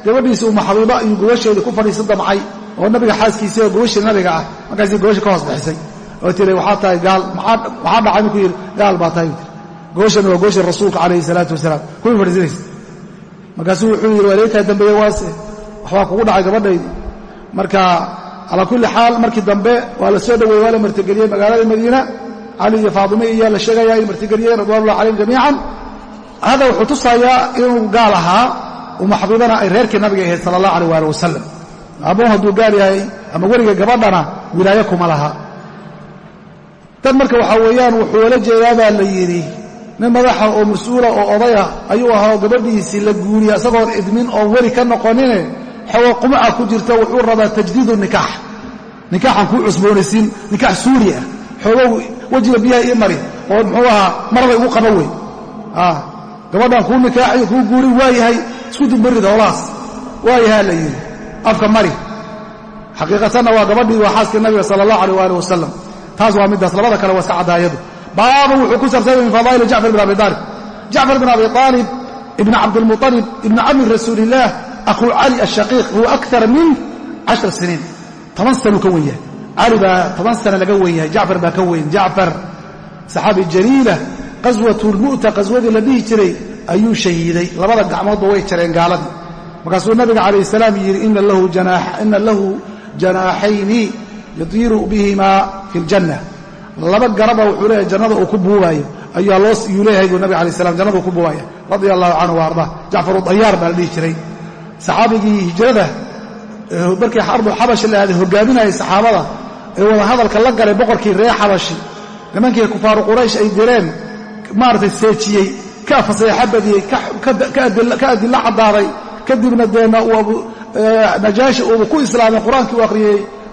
gabadhiisi uma xabiiba iyo gobasheedii ku fadhiisa damcay oo nabiga xaaskiisii oo gobashii nabiga ah. Markaasii gobasha ka hoos bixisay. Oo tiri waxaa tahay gaal maxaa dhacay? Markuu yidhi gaal baa tahay tir gobashana waa gobashi rasuulka calayhi salaatu wasalaam. Kuma fadhiisanaysa. Markaasuu wuxuu yidhi wareetaa dambeeye waase. Waxbaa kugu dhacay gabadhaydi marka calaa kulli xaal markii dambe waa la soo dhoweeye waa la martigeliyey magaalada madiina. Cali iyo faadime iyo la sheegayaa ay martigeliyeen ridwanullahi calayhim jamiican. Hada wuxuu tusayaa inuu gaal ahaa uma ay reerkii nabiga ahayd sala allah aleh waali wasalam aabbahu hadduu gaal yahay ama weliga gabadhana wilaayo kuma laha. Dad marka waxaa weeyaan wuxuu la jeedaa baa la yidhi nin madaxa oo mas'uula oo odaya ayuu ahaa oo gabadhiisii la guuriya isagoon idmin oon weli ka noqonine xoogo qumaca ku jirta wuxuu rabaa tajdiidu nikaax. Nikaaxan kuu cusboonaysiin nikaax suuri ah. Xoogow wejiga biyaha ii mari oo muxuu ahaa marada igu qaba wey gabadhan kuu nikaaxiyo kuu guuri waayahay isku dibmarida holahaas waayahaa la yidhi afka mari. Xaqiiqatanna waa gabadhii waa xaaskii nabiga sala allah aleh waali wasalam taas waa middaas labada kale waa iska caddaayadu baabun wuxuu ku saabsanya min fadaa'ili jacfar bin abi aalib jacfar bin abi aalib ibn cabdilmuطalib ibni cami rasuulillaah akhuu cali ashaqiiq huwa akar min cashar siniin. Toban sanuu ka wen yahay. Cali baa toban sana laga wen yahay jacfar baa ka weyn. Jacfar saxaabi jaliila qaswatu lmu'ta qaswadii la dhihi jiray ayuu shahiiday. Labada gacmoodba way jareen gaaladii. Markaasuu nabiga calayh salaam yidhi ina lahu janaaxayni yadiiru bihimaa fi ljanna laba garaba wuxuu leeyahay jannada uu ku buubaayo. Ayaa loyuu leeyahay buu nabig alay slam jannada uu ku buubaya radia allahu canhu wa ardaa. Jacfaru dayaar baa la dhihi jiray. Saxaabigii hijrada markii ardulxabashi la aaday hogaaminayay saxaabada ee wada hadalka la galay boqorkii reer xabashi nimankii kufaaru quraysh ay direen maaragtay seejiyey ka faseexa badiyey ka adilla caddaaday kadibna deena najaashi uuba ku islaamay qur'aankii u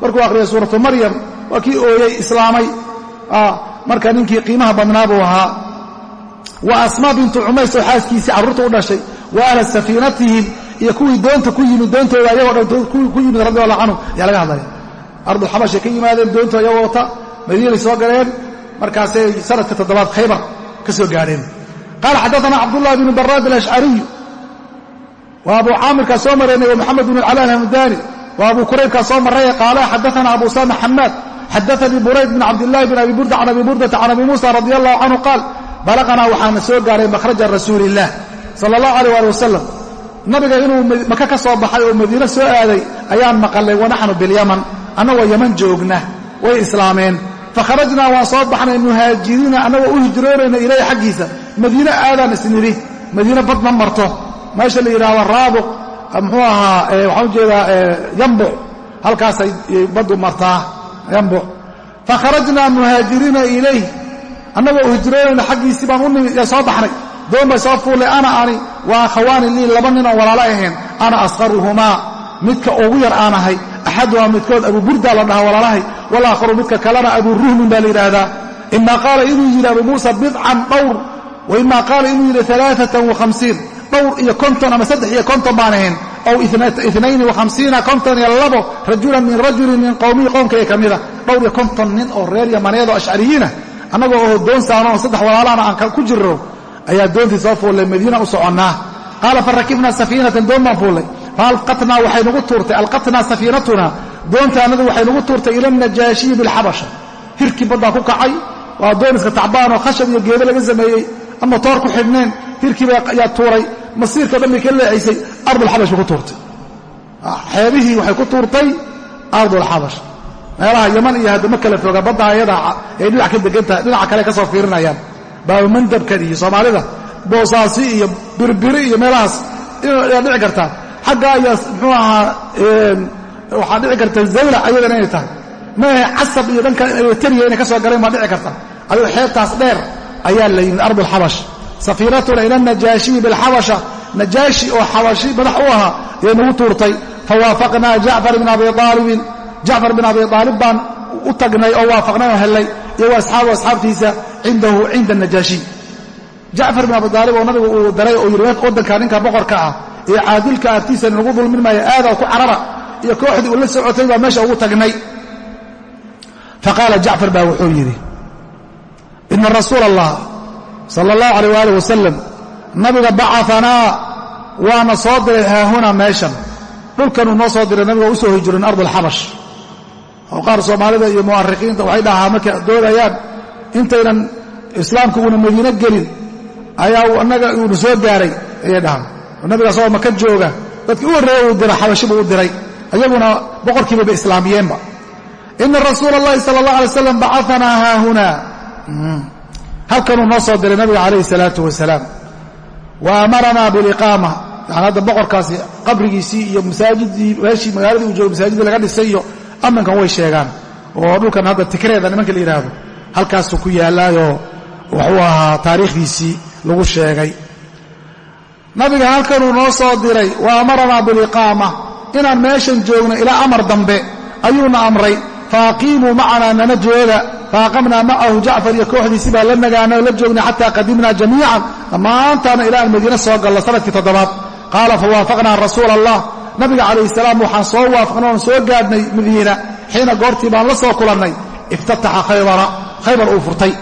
markuu akhriyay suuratu maryam waa kii ooyey islaamay. Marka ninkii qiimaha badnaa buu ahaa. Wa asmaa bintu cumays oo xaaskiisii carruurta u dhashay wa ahla safiinatihim iyo kuwii doonta ku yimid doontooda ayagoo ku yimid radi allahu canhu ayaa laga hadlaya. Ardulxabashay ka yimaadeen doonto ayagoo wata madiinay soo galeen markaasay sanadka toddobaad khaybar ka soo gaadheen. Qaala xaddaana cabdullahi bnu baraad alashcariyu wa abu caamirkaa soo maraynay wa moxamed bn cala alhamdani wa abu quraybkaa soo marray qaala xadaana abu sama xamaad xadaanii burayd bn cabdillahi bn abi burda can abi burdata can abi muusa radi allahu canhu qaal balaqanaa waxaana soo gaaray makhraja rasuuli illah sala allahu aleyh ali wasalam nabiga inuu maka ka soo baxay oo madiine soo aaday ayaan maqalnay wanaxnu bilyaman annagoo yaman joogna way islaameen fakharajnaa waan soo baxnay muhaajiriina annagoo u hijroonayna ilayhi xaggiisa madiine aadaan isnidhi madiine bad ma marto meesha la yidhaahdo raabuq muxuu ahaa waxaan u jeedaa yambuc halkaasay baddu martaa yambuc fakharajnaa muhaajiriina ilayh annagoo u hijroonayna xaggiisii baan u soo baxnay doon bay soo fuullay ana ani wa akhawaani lii laba ninoo walaalo ahayn ana asqaruhumaa midka ugu yar aan ahay axaduhaa midkood abu burda la dhahaa walaalahay walaakharu midka kalena abu ruhmin baa la yidhaahdaa ima qaala inuu yidhi abu muusa bidcan dhowr wa ima qaala inuu yidhi alaaatan wahamsiin dhowr iyo konton ama saddex iyo konton baan ahayn ow inayni wahamsiina konton iyo labo rajulan min rajulin min qowmihi qoomkayga ka mida dhowr iyo konton nin oo reer yamaneedoo ashcariyiinah annagoo oo doon saanoon saddex walaalana aan ku jirro ayaa doontii soo fuullay madiina u soconnaa qaala farakibnaa safiinatan doon baan fuullay faalqatnaa waxay nagu tuurtay alqatnaa safiinatuna doontaanadu waxay nagu tuurtay ila najaashiyi bilxabasha hirkii baddaa ku kacay waa doon iska tacbaanoo khashab iyo geedo laga sameeyey ama toor ku xidhneen hirkiiba ayaa tuuray masiirka dhan bay ka leexisay ardulxabash bay ku tuurtay xeebihii waxay ku tuurtay ardulxabash meelaha yaman iyo haddama kala foga badda ayada ay dhinac ka degan tahay dhinaca kale ka soo fiirinayaan baabamandabkan iyo soomaalida boosaasi iyo birbiri iyo meelahaas dhici kartaa xagga ayaa muxuu ahaa waxaa dhici karta zawla ayadana inay tahay. Maahe casab iyo dhanka tariya inay ka soo galeen baa dhici karta. Ayuu xeebtaas dheer ayaa la yimid ardulxabash safiinatuna ila najaashiyi bilxabasha. Najaashi oo xabashi madax u ahaa ayay nagu tuurtay. Fawaafaqnaa jacfar bin abi aalibin jacfar bin abi aalib baan u tagnay oo waafaqnay oo hellay iyo asxaabu asxaabtiisa cindahu cinda najaashi. Jacfar bin abi aalib oo nabigu uu daray oo yidhi waddanka ninka boqorka ah ee caadilka agtiisa nagu dulmin maayo aadaw ku carara iyo kooxdii uu la socotay baa meesha ugu tagnay. Faqaala jacfar baa wuxuu yidhi ina rasuula allah sala allahu alayh waalih wasalam nabiga bacaanaa waana soo diray haahuna meeshan. Dhulkanuu noo soo diray nabiga u soo hijirin ard alxabash oo qaar soomaalida iyo mu'arikiinta waxay dhahaa markay doodayaan intaynan islaamka uuna madiino gelin ayaa annaga uuna soo gaaray ayay dhahaan oo maka jooga. Dadkii u horreeya uu diray xabashi buu u diray. Iyaguna boqorkiiba ba islaamiyeenba. Ina rasuula allahi sala allah alay slam bacaanaa haahunaa halkanuu noo soo diray nabiga calayhi salaatu wasalaam. Wa amaranaa biliqaama. Yani hadda boqorkaasi qabrigiisii iyo masaajidii meeshii magaaladii uu joogay masaajidii laga dhisay iyo ammankan way sheegaan. Oo dhulkan hadda tikreeda nimanka la yidhaahdo halkaasuu ku yaalaayoo wuxuu ahaa taariikhdiisii lagu sheegay nabiga halkanuu noo soo diray wa amaranaa biliqaama inaan meeshan joogno ilaa amar dambe ayuuna amray. Faaqiimuu macanaa nana jooga faaqamnaa macahu jacfar iyo kooxdiisi baa la nagaana la joognay xataa qadimnaa jamiican dhammaantaana ilaa aan madiine soo gallo sannadkii toddobaad. Qaala fawaafaqnaa rasuula allah nabiga calayhi salaam waxaan soo waafaqnay oon soo gaadhnay madiina xiina goortii baan la soo kulannay. Iftataxa khaybara khaybar uu furtay.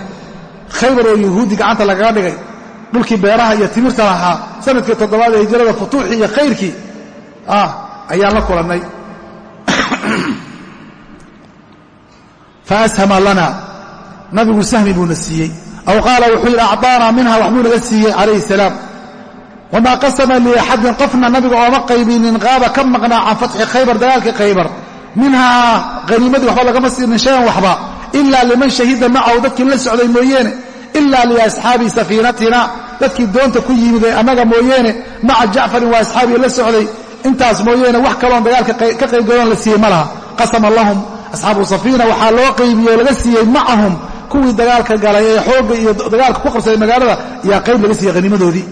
Khaybar oo yuhuudi gacanta lagaga dhigay dhulkii beeraha iyo timirta lahaa sannadkii toddobaad ee hijrada futuuxii iyo khayrkii ah ayaan la kulannay. Faashama lana. Nabigu sahmi buuna siiyey. Aw qaala wuxuu yidhi acطaanaa minha waxbuu naga siiyey calayhi salaam. Wamaa qasama liaxadin qofna nabiga ooma qaybinin qaaba ka maqnaa can fatxi khaybar dagaalkii khaybar. Minhaa haniimadii waxba lagama siinin shayan waxba ilaa liman shahida macahu dadkii la socday mooyeene ilaa liasxaabi safiinatina dadkii doonta ku yimid ee annaga mooyeene maca jacfarin waa asxaabii la socday intaas mooyeene wax kaloon dagaalka ka qaybgaloon la siiyey ma laha qasama lahum asxaabu safiina waxaa loo qaybiyey oo laga siiyey macahum kuwii dagaalka galay ee xoogga iyo dagaalka ku qabsaday magaalada yaa qayb laga siiyey haniimadoodii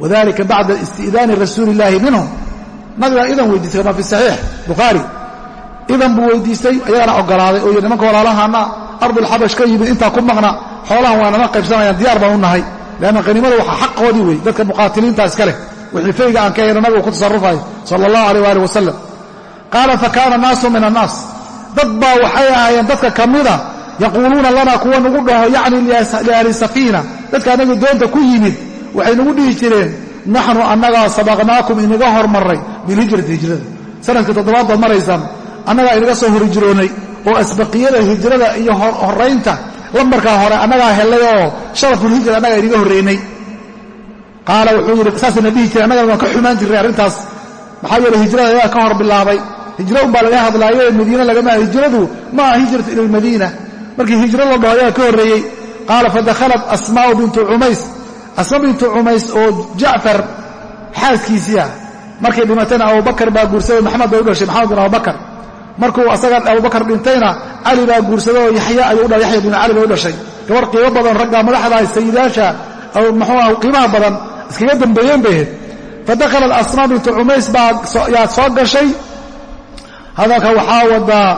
wadalika bacda isti'daani rasuuli minhum nabigaa idan weydiistay kama fi saxiix bukhaari idan buu weydiistay ayagana ogolaaday oo yidhi nimanka walaalahaana ardulxabash ka yimid intaa ku maqna xoolahan waa nama qaybsanayaan diyaar baan u nahay. Leanna qaniimada waxaa xaqoodii wey dadka muqaatiliinta iska leh. Wixii fayga aan ka hayno nabigu ku tasarufayo sala allahu aleyh waalih wasalam qaala fakaana naasu min annaas dad baa waxay ahaayeen dadka ka mida yaquuluuna lana kuwa nugu dhaho yacni liahli safiina. Dadka annaga doonta ku yimid waxay nagu dhihi jireen naxnu annagaa sabaqnaakum inaga hormarray bilhijrati hijrada. Sanadkii toddobaad baad maraysaan annagaa inaga soo horhijroonnay oo asbaqiyada hijrada iyo horraynta lambarkaa hore annagaa hellay oo sharafulhijra annagaa inaga horreynay. Qaala wuxuu yidhi saasayna dhihi jiray annagana waan ka xumaan jirnay arrintaas. Maxaa yeeley hijrada ayaa ka hor bilaabay. Hijro unbaa laga hadlaayo madiine lagama hijradu ma aha hijratu ila almadiina markii hijro la dhaho ayaa ka horreeyey. Qaala fadakhalat asmaa'u bintu cumays. Asma bintu cumays oo jacfar xaaskiisii ah. Markay dhimatayna abubakar baa guursaday maxamed bay u dhashay maxamed bin abubakar markuu asaga abubakar dhintayna cali baa guursaday oo yaxya ayuu udhahay yaxya bin cali bay u dhashay. Gabar qiimo badan ragga madaxda sayidaasha muxuu ah qiimaha badan iskaga dambeeyeen bay ahayd. Fadakhalat asma bintu cumays baa yaa soo gashay. Hadalka waxaa wadaa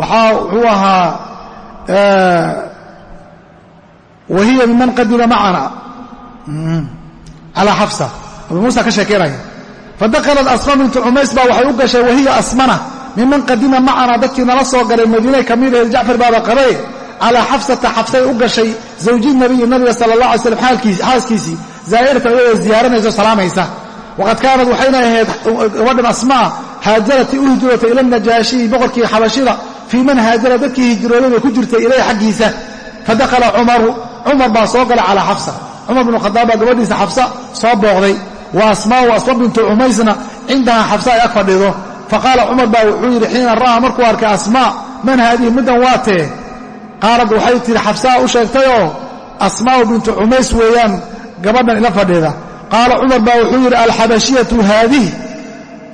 waxaa wuxuu ahaa wa hiya miman qadima macana calaa xafsa. Abu muusa ka sheekeynaya fadakhalat asma bintu cumays baa waxay u gashay wahiya asmana miman qadima macana dadkii nala soo galay madiinay ka mid ahayd jacfar baaba qabaye calaa xafsata xafsay u gashay zawji nabiyi nabiga sala allah alay slam xaaskiisii zaa'iratan iyadoo ziyaaranayso salaamaysa waqad kaanad waxayna ahayd gabadhan asmaa haajarati u hijrootay ila najaashiyi boqorkii xabashida fii man haajara dadkii hijrooday bay ku jirtay ilayh xaggiisa. Fadakhala cumaru cumar baa soo galay calaa xafsa. Cumar binu khadaab baa gabadhiisa xafsa soo booqday. Wa asmaau asma bintu cumaysna cindaha xafsa ay ag fadhido faqaala cumar baa wuxuu yidhi xiina ra'aa markuu arkay asmaa man haadihi middan waa tee qaalad waxay tidhi xafsaa u sheegtayoo asmaa'u bintu cumays weeyaan gabadhan ila fadhida qaala cumar baa wuxuu yidhi alxabashiyatu haadihi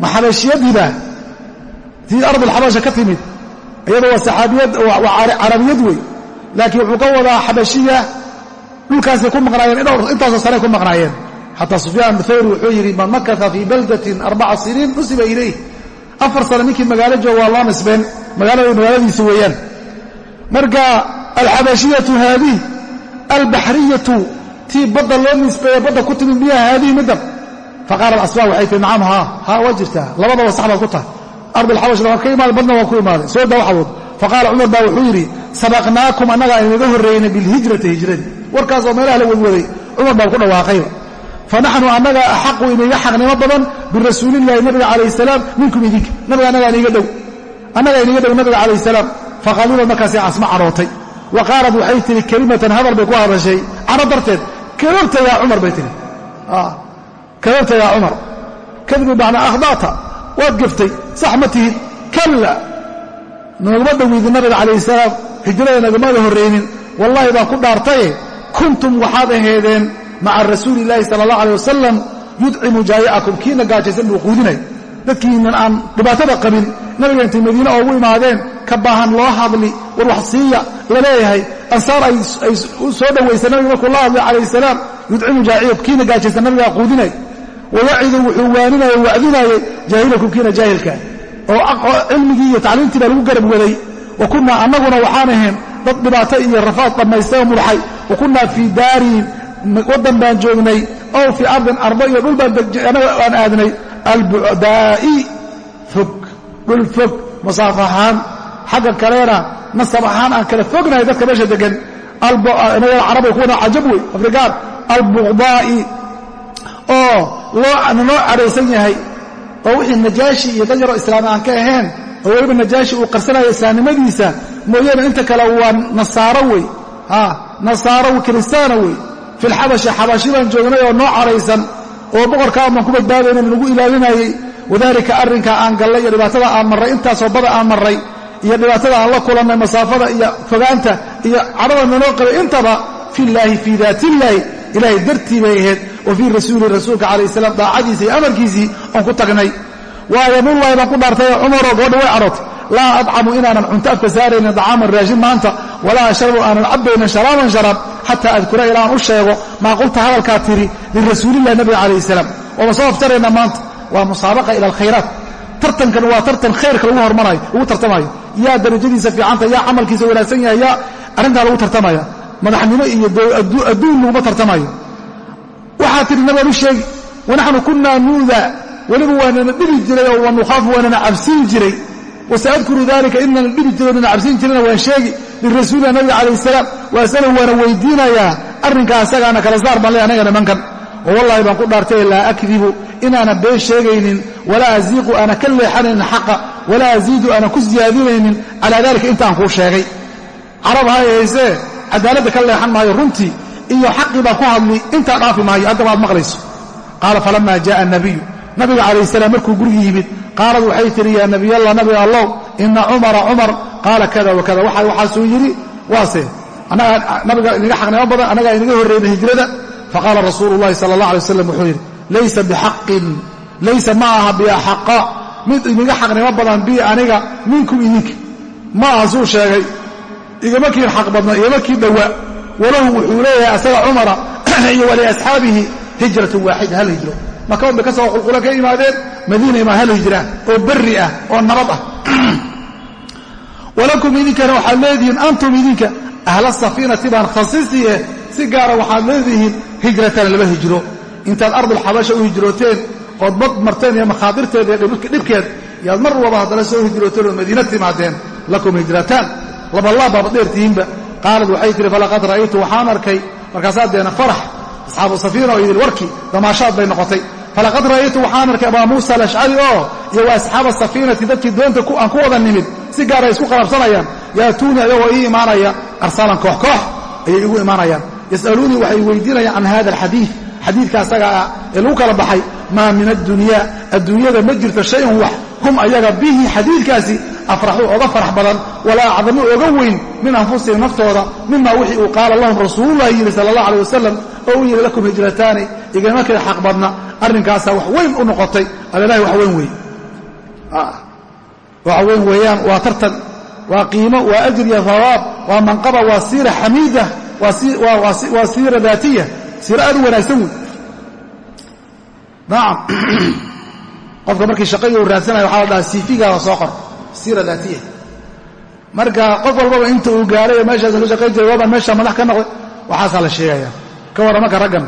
ma xabashiyadiiba tii ardulxabasha ka timid iyadoo waa saxaabiyad waa carabiyad wey laakiin wuxuu ka wadaa xabashiya dhulkaasay ku maqnaayeen intaasoo sanay ku maqnaayeen xataa sufyaan thawri wuxuu yidhi man makata fii baldatin arbaca siniin nusiba ilayh afar sano ninkii magaalo jooga waa loo nisbeen magaaladiisa weeyaan. Marka alxabashiyatu haadihi albaxriyatu tii badda loo nisbeeye badda ku timid miyaa haadihi middan faqaalat asma waxay tihi nacam haa haa waa jirtaa. Labadaba sax baad ku tahay. Ardulxabashna waa ka imaaday badna waa ku imaaday. Soo daa waxawood faqaala cumar baa wuxuu yidhi sabaqnaakum annagaa inaga horreynay bilhijrati hijradii. Warkaas oo meelaha la wadwaday cumar baa ku dhawaaqayba fanaxnu annaga axaqu inaga xaqnimo badan birasuulillahi nabiga calayh salaam minkum idinka nabiga annagaa iniga dhow. Annagaa iniga dhow nabiga calayh salaam. Faqaluubad markaasi casma carootay. Wa qaalad waxay tihi kelimatan hadal bay ku hadashay. Caro darteed kadabta yaa cumar bay tihi kadabta yaa cumar. Kadib bacnaa akhda'ta waad geftay sax ma tihid. Kalla nooguma dhoweydi nabiga calayh salaam. Hijrada nagamada horraynin wallaahi baan ku dhaartaye kuntum waxaad aheedeen maca rasuuli illaahi sala allah alay wasalam yudcimu jaayicakum kiina gaajaysan buu quudinay dadkiinan aan dhibaatada qabin nabiga intay madiine oogu imaadeen ka baahan loo hadli war wax siiya la leeyahay ansaar ay soo dhowaysa nabiga markuu la hadlay calayh salaam yudcimu jaaciyakum kiina gaajaysan nabigaa quudinay wayacidu wuxuu waaninayey wacdinayey jaahilakum kiina jaahilka oo cilmigii iyo tacliimtii baa lagu garab waday wa kunnaa annaguna waxaan waddan baan joognay ow fii ardin ardo iyo dhul baananaga aan aadnay albucdaa'i fog dhul fog masaafo ahaan xagga kalena nasab ahaan aan kala fognahay dadka meesha degan inaga carabay kuwana cajab wey afrikaan albuqdaa'i oo noo cadhaysan yahay oo wixii najaashi iyo dad yaroo islaami aan ka ahayn oo weliba najaashi uu qarsanaya islaamnimadiisa mooyaane inta kale waa nasaaro wey nasaaro kiristaana wey filxabashi xabashi baan joognay oo noo cadhaysan oo boqorkaa baan ku badbaadaynan lagu ilaalinayey. Wadaalika arrinkaa aan gallay iyo dhibaatada aan marray intaasoo bada aan marray iyo dhibaatada aan la kulannay masaafada iyo fogaanta iyo cadhada nanoo qabay intaba fillaahi fii daatillaahi ilaahay dartii bay ahayd wa fii rasuuli rasuulka calayh salaam daacadiisa iyo amarkiisii oon ku tagnay. Waayamullahi baan ku dhaartay cumaroo gabadha way cadhootay laa adcamu inaanan cunto afka saaraynin dacaaman raashin maanta walaa ashrabu aanan cabbaynin sharaaban sharaab xataa adkura ilaan u sheego maa qulta hadalkaa tiri lirasuulillahi nabiga calayh salaam. Waama soo aftaraynaa maanta waa musaabaqa ila alkhayraat. Tartankan waa tartan khayrka lagu hormarayo lagu tartamayo yaa darajadiisa fiicanta yaa camalkiisa wanaagsan yahay yaa arrintaa lagu tartamaya madaxnimo iyo adduun laguma tartamayo waxaa tidhi nabigaan u sheegi wanaxnu kunaa nuuda weliba waanana dhibi jiray oo wanukhaafu waanana cabsiin jiray. Wasaadkuru dalika inana dhibi jiray oonana cabsiin jirayna waan sheegi lirasuulillah nabiga calayh salaam. Waasalam waana weydiinayaa arrinkaa asagaana kala saar baan le anaga nimankan oo wallahi baan ku dhaartaye laa akdibu inaana been sheegaynin walaa aziiqu aana ka leexanaynin xaqa walaa aziidu aana ku siyaadinaynin calaa dalika intaan kuu sheegay. Carab hay haysee cadaaladda ka leexan maayo runtii iyo xaqii baan ku hadli intaa dhaafi maayo haddaba aad maqlayso. Qaala falammaa jaaa nabiyu nabiga calayh salaam markuu gurigi yimid qaalad waxay tidhi yaa nabiyallah nabiga allow ina cumara cumar qaala kada wakada waxaasuu yidhi waase nabiga inaga xaqnimo badan annagaa inaga horreyna hijrada. Faqaala rasuulu llahi sala allah alay wasalam wuxuu yidhi laysa bixaqin. Laysa ma aha biaxaqa mid inaga xaqnimo badan bi aniga minkum idinka ma aha sheegay. Igama kiin xaq badna igama kii dhowa walahu wuxuu leeyahay asaga cumara iyo waliasxaabihi hijratun waaxida hal hijro. Makaon bay ka soo qulqula ka imaadeen madiina imaa hal hijra oo berri ah oo nabad ah walakum idinkana waxaad leedihiin antum idinka ahla safiinati baan khasiisiye si gaara waxaad leedihiin hijratan laba hijro. Intaad ardulxabasha u hijrooteen ood bad marteen iyo makhaadirteeda iyo dhibkeed yaad mar walba haddana soo hijrooteen oo madiina timaadeen. Lakum hijrataan labalaab baaba dheertihiinba qaalad waxay tihi falaqad ra'aytu waxaan arkay. Markaasaa deena farax asxaabu safiina oo idil warkii damaashaad bay noqotay falaqad ra'aytu waxaan arkay abaa muusa alashcari oo iyo wa asxaaba safiinati dadkii doonta aan ku wada nimid si gaara isku qalabsanayaan. Yaatuuni ayagoo ii imaanaya arsaalan koox koox ayay igu imaanayaan. Yas'aluunii waxay weydiinayaan can hada alxadiid. Xadiidka asaga ah ee lagu kala baxay maa min addunya adduunyada ma jirto shayun wax. Hum ayaga bihi xadiidkaasi afraxuu oga farax badan walaa acdamu oga weyn min anfusihim naftooda mima wixii uu qaala lahum rasuululahi yidhi sala allah aleh wasalam oo uu yidhi lakum hijrataani igama kala xaq badna arrinkaasaa wax weyn u noqotay. Alalahi wax weyn wey wax weyn weeyaan waa tartan waa qiimo waa ajr iyo hawaab waa manqaba waa siira xamiida waa siira daatiya. Siiro aad u wanaagsan wey nacam qofka markii shaqadii uu raadsanayo waxaa la dhahaa siifigaada soo qor siira daatiya. Marka qof walbaba inta uu gaaray oo meeshaasa ka shaqayn jiray waabaan meeshaa madax ka noqday waxaasaa la sheegaya ka warran marka raggan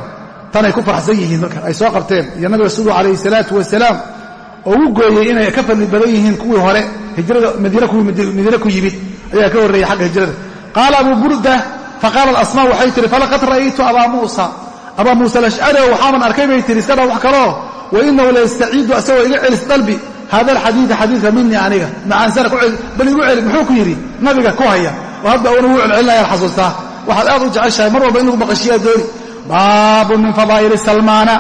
tanay ku faraxsan yihiin marka ay soo qabteen. Iyo nabiga siduu calayhi salaatu wasalaam oo u gooyey inay ka fadli badan yihiin kuwii hore hijrada madiine ku yimid ayaa ka horreeyey xagga hijrada. Qaala abu burda faqaalat asmaa waxay tihi falaqad ra'aytu abaa muusa. Abaa muuse alashcari oo waxaaban arkay bay tiri iska wax kaloo. Wa inahu layastaciidu asagoo iga celis dalbi. Hada alxadiida xadiidka minii aniga. Macaansana bal igu celi. Muxuu ku yidhi nabiga ku haya. Oo hadda una wuu celcelinayaan xasuustaa. Waxaad aad u jeceshahay mar walba in lagu maqashiyaa baabu min fadaa'ili salmaana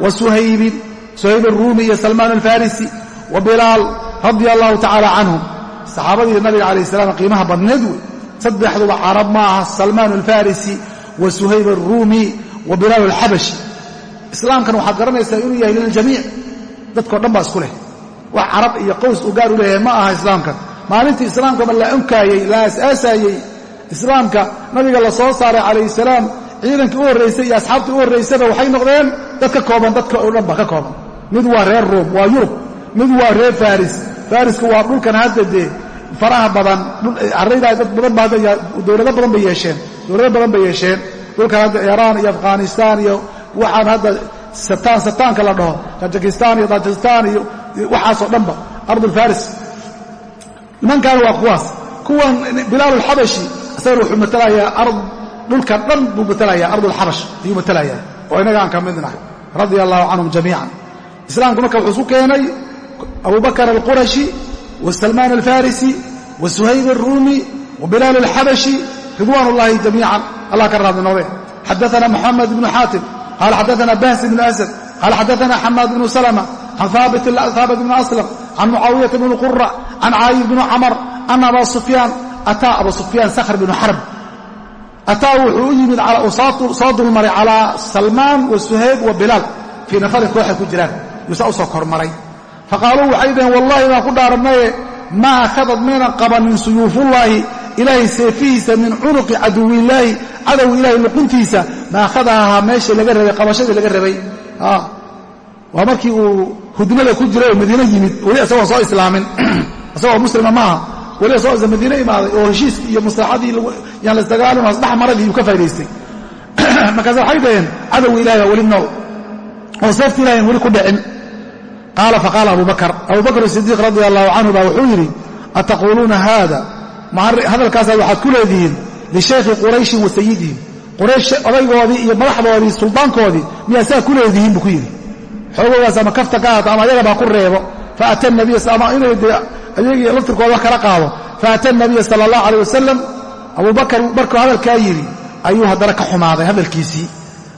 wa suhaybin suhayb aruumi iyo salmaan alfarisi wa bilaal radia allahu tacaala canhum saxaabadii nabiga calayh salaam qiimaha badneed wey saddexduba carab ma aha salmaan alfarisi wa suhayb aruumi wa bilaal alxabashi islaamkan waxaad garanaysaa inuu yahay liljamiic dadkao dhan baa isku leh wax carab iyo qows uu gaar u leeyahay ma aha islaamkan maalintii islaamkama la unkaayey la islaamka nabiga la soo saaray calayhi salaam ciidankii u horraysay iyo asxaabtii u horraysaba waxay noqdeen dad ka kooban dadka oo dhan ba ka kooban. Mid waa reer ruum waa yurub. Mid waa reer faris fariska waa dhulkan hadda dee faraha badan carraydaa dad badan ba dowlado badan bay yeesheen. Dowlado badan bay yeesheen. Dhulkan hadda iiraan iyo afghanistaan iyo waxaan hadda sataan sataanka la dhaho tajikistaan iyo tajikistaan iyo waxaasoo dhanba ardulfaris nimankaana waa kuwaas. Kuwan bilaal alxabashi isagana wuxuu matalayaa ard dhulka dhan buu matalayaa ardulxabash ayuu matalayaa oo innaga aan ka midnahay radia allahu canhum jamiican. Islaamku marka wuxuu isu keenay abubakar alqurashi wa salmaan alfarisi wa suhayb alruumi wa bilaal alxabashi ridwaan ullahi jamiican. Allah ka raadli noqdee xadaana moxamed ibnu xaatim qaala xadaana bahs ibnu asad qaala xadaana xamaad ibnu salma can haabit bn aslam can mucaawiyata bni qura can caayib bni camar ana aba sufyaan ataa abu sufyaan sakhr bnu xarb ataa wuxuu u yimid soo dulmaray calaa salmaan wa suhayb wa bilaal fii nafarin kooxay ku jiraan. Yuusa u soo kormaray. Faqaaluu waxay dhaheen wallahi baan ku dhaaranaye maa akhadad maynan qabanin suyuufullaahi ilaahay seefihiisa min cunuqi caduwillaahi cadowga ilahay luquntiisa. Ma akhadahaa meeshii laga rabay qabashadii laga rabay. Waa markii uu hudmada ku jiray oo madiine yimid weli isagoon soo islaamin. Isagoo muslima maaha weli isagoo madiine imaaday oo heshiiskii iyo maslaxadii yaan lasdagaalin as dhex maradii uu ka faa'idaystay. Markaase waxay dhaheen cadowga ilahay baa weli nool. Oo seefta ilahayn weli ku dhicin. Qaala faqaala abubakar abubakr sidiiq radia allahu canhu baa wuxuu yidhi ataquuluuna haada? Hadalkaasaad waxaad ku leedihiin lishaykhi qurayshin wa sayidihim quraysh odaygoodii iyo madaxdoodii suldaankoodii miyaa saa ku leedihiin buu ku yidhi. Xoogoogaas ama kafta ka ama ayagabaa ku reebo. Faata nabiya ama inay dee ayagii laftirkooda kala qaado. Faata nabiya sala allahu aleyh wasalam abubakar markuu hadalkaa yidhi ayuu haddana ka xumaaday hadalkiisii.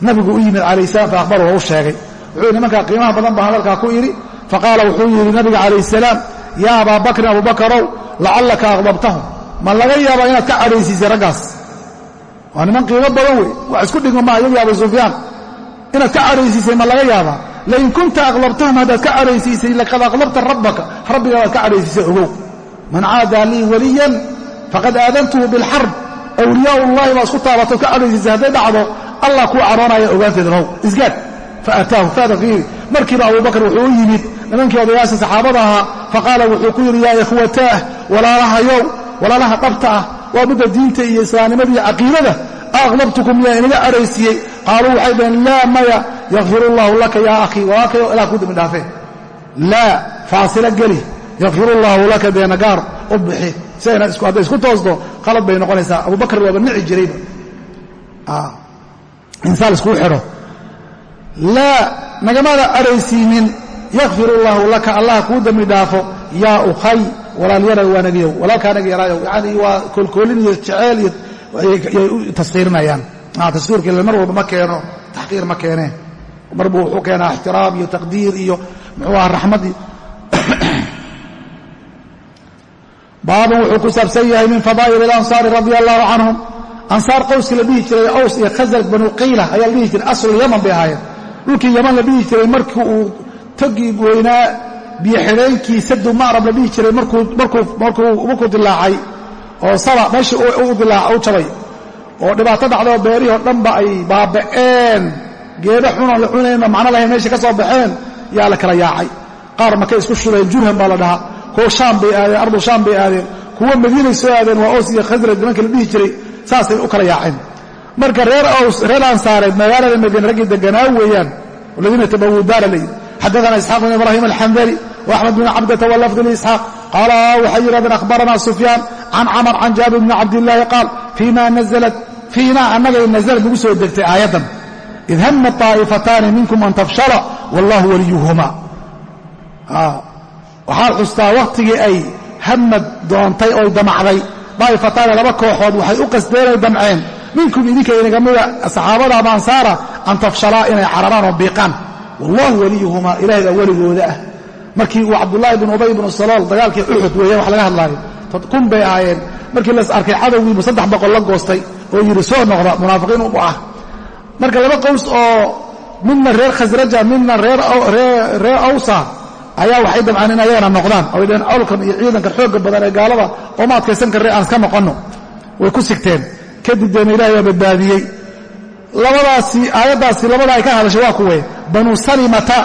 Nabigu u yimid calayh salam fa akhbaru waa u sheegay. Wuxuu yidhi nimankaa qiimaha badan baan hadalkaa ku idhi faqaala wuxuu yidhi nabiga calayh salaam yaa abaa bakrin abubakarow lacallaka aqdabtahum ma laga yaabaa inaad ka cadhaysiisay raggaas? Waa niman qiimo badan wey. Wax isku dhigma maa iyagii abu sufyaan. Inaad ka cadhaysiisay ma laga yaabaa lain kunta aqlabtahum haddaad ka cadhaysiisay laqad aqlabta rabbaka rabbigaa waad ka cadhaysiisay ogow man caadaa lii waliyan faqad aadantuhu bilxarb awliyaa ullahi baa isku taabatay ka cadhaysiisay hadday dhacdo allah kuu caroonaya ogaanteeda now isgaad faataahu faada fiiri markiiba abubakar wuxuu u yimid nimankii odayaasha saxaabada ahaa faqaala wuxuu ku yidhi yaa ikhwataah walaalahayow walaalaha dhabta ah waa midda diinta iyo islaamnimada iyo caqiidada aqlabtukum yaa inaga cadhaysiiyey qaaluu waxay dhaheen laa maya yakfir allaahu laka yaa akhii walaalkayo ilah ku dambi dhaafee laa faasilo geli yakfir allaahu laka deena gaar u bixi hadday isku toosto qalad bay noqonaysaa abubakar waaba nici jirayba insaan iskuu xidho laa nagamaada cadhaysiinin yakfir allaahu laka allah kuu dambi dhaafo yaa ukhay walaalyaraw waa nagiyow walaalkaa nagi yaraayow yacni waa koolkoolin iyo jeceel iyo yay u taskiirinayaan taskiirka ille mar walba ma keeno taxqiir ma keenee mar buu wuxuu keenaa ixtiraam iyo taqdiir iyo muxuu aha raxmadii. Baabun wuxuu ku saabsan yahay min fadaa'il alansaari radia allahu canhum. Ansaar qowskii la dhihi jiray aws iyo khasraj banu qiila ayaa la dhihi jiray aslul yaman bay ahaayeen. Dhulkii yaman la dhihi jiray markii uu togii weynaa biyo xidheenkii sadu ma'rab la dhihi jiray markuu dilaacay oo saba meeshii u dilaaca u jabay. Oo dhibaato dhacdoo beerihii oo dhanba ay baaba'een geedo xunoon la cunayno macno lahayn meeshii ka soo baxeen yaa la kala yaacay qaar markay isku shubeen jurhan baa la dhahaa kuwa shaam bay aadeen ardu shaam bay aadeen kuwa madiinay soo aadeen waa ows iyo khasraj nimankii la dhihi jiray saasay u kala yaaceen marka reer aws reer ansaareed magaalada madiine raggii deganaa weeyaan aladiina tabawuu daara layidhi xadaana isxaaq bn ibraahim alxandali وaxmed bn cabdata wlafd lisxaaq qaala waxay yidhahdeen akhbarana sufyaan can camar can jaabir bni cabdillaahi qaal fiima naزlat fiina annagay naزlad nagu soo degtay aayaddan id hama طaa'ifataani minkum an tafshala wallahu waliyuhuma waxaad xustaa wakhtigii ay hamad doontay oy damacday daa'ifataani laba kooxood waxay u qasdeenay damceen minkum idinka inaga mida saxaabada ama ansaara an tafshalaa inay cararaan oo biiqaan wallahu waliyuhumaa ilahay baa weligooda ah markii uu cabdulaahi bin ubay bnu salool dagaalkii uxud weeyaan wax laga hadlaayo kun bay ahaayeen markii las arkay cadowgiibu saddex boqol la goostay oo yidhi soo noqda munaafiqiin marka laba qows oo midna reer khasraja midna reer awsa ayaa waxay damcaan in ayagana noqdaan. Oo dheen colkan iyo ciidankan xoogga badan ee gaalada ooma adkaysan karre aan iska noqonno. Way ku sigteen. Kadib deena ilahay baa badbaadiyey. Labadaasi aayaddaasi labada ay ka hadashay waa kuwe banu salimata.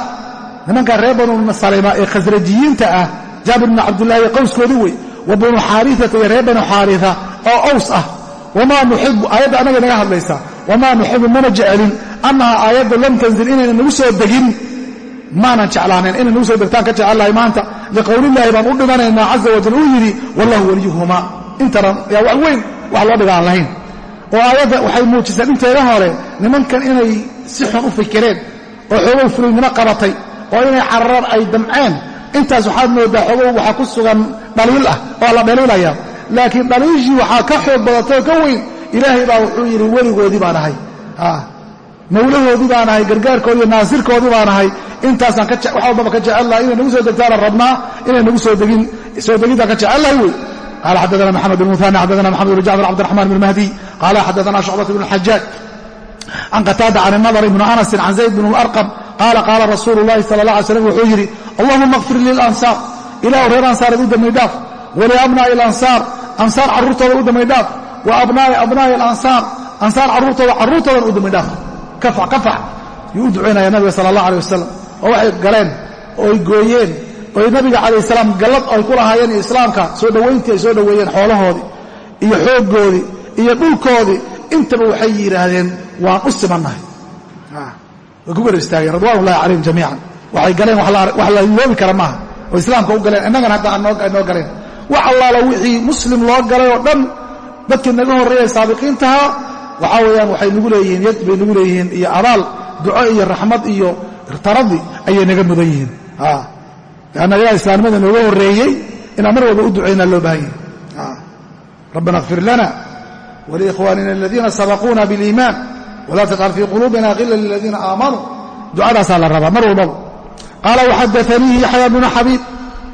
Nimankaa reer banu salima ee khasrajiyiinta ah jaabir bnu cabdillaahi qowskoodii wey wa banu xaariata iyo reer banu xaaria oo aws ah. Wamaa nuxibu aayadda annaga naga hadlaysa wamaa nuxibu mana jecelin annaha aayadda lam tanzil inayna nagu soo degin maanan jeclaanayn inay nagu soo degtaan ka jecellahay maanta liqowlillaahi baan u dhimanaynaa caza wajal uu yidhi wallahu waliyuhumaa intanan yaa wax weyn wax loo dhiga aan lahayn oo aayadda waxay muujiseen inteeda hore nimankan inay si xun u fikireen oo xoogow fulaynimo qabatay oo inay cararaan ay damceen intaas waxaad moodaa xoogow waxaa ku sugan dhaliil ah oo la dhaliilaya laakiin dhaliishii waxaa ka xoog badatay oo ka weyn ilaahay baa wuxuu yidhi weligoodii baan ahay. Mawlahoodii baan ahay gargaarkoodii iyo naasirkoodii baan ahay. Intaasaan wax walbaba ka jecellahay inay nagu soo degtaana rabnaa inay nagu soo degin soo degintaan ka jecellahay wey. Qala xaddaana maxamed bn muhani maxamed bn jacfar cabdiraxman bn mahdi. Qala xaddaana shucbat bn xajaaj can qataada can nadr ibni anasin can zayd bn arqam qaala qaala rasuulu llahi sala allah alay slam wuxuu yidhi allahuma kfir lilansaar ilahu reer ansaareed u dambi dhaaf waliabnaa'i alansaar ansaar. Carruurtooda u dambi dhaaf wa abnaa'i abnaa'i alansaar ansaar carruurtooda carruurtoodan u dambi dhaaf. Kafac kafac yuu u ducaynaya nabiga sala allah alay wasalam oo waxay galeen ooy gooyeen oy nabiga calayh salaam gallad ay ku lahaayeen islaamka soo dhowayntii ay soo dhoweeyeen xoolahoodii iyo xooggoodii iyo dhulkoodii. Intaba waxay yidhaahdeen waan u simannahay way ku gar istaageen radwan ullahi calayhim jamiican. Waxay galeen wax la iloobi kara maaha. Oo islaamka u galeen innagana hadda aanoo galeen. Wax allaala wixii muslim loo galay oo dhan dadkii naga horreeyay saabiqiintahaa waxaa weeyaan waxay nagu leeyihiin yad bay nagu leeyihiin iyo abaal duco iyo raxmad iyo taradi ayay naga mudan yihiin lanna ayaa islaamnimada nooga horreeyey inaan mar walba u ducaynaa loo baahan yahay rabbana اkfir lana wliikhwanina aladiina sabaquuna biاliimaan wla tajcal fii quluubina hila liladiina aamanuu ducadaasaa la rabaa mar walbaba qaala waxadaanii yaxya bnu xabiib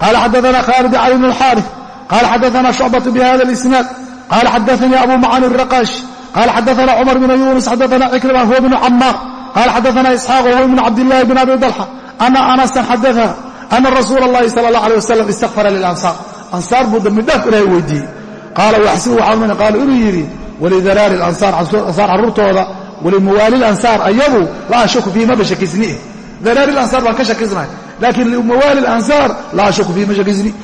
qaala xadaana khaalid cali bn اlxaarif qaala xadaana shucbaة bihada اlisnaad qaala xadaanii abu macani الraqaash qaala xadaana cumar bn yuunus xadaana cikrima huwa bnu camaar qaala xadaana isxaaq huwa ibn cabdillahi bn abi dalxa ana anasan xadaثa ana rasuula اllahi sala اllah alيh wasalam istakfara lilansaar ansaar buu dambi dhaaf ilahay weydiiyey qaala waxsibu waxaa qaala inuu yidhi walidaraari lansaar ansaar carruurtooda walimawaali lansaar ayagu laa ashaku fiihi maba shakisni daraari lansaar baan ka shakisnahay laakiin limawaali lansaar laa ashaku fiihi ma shakisni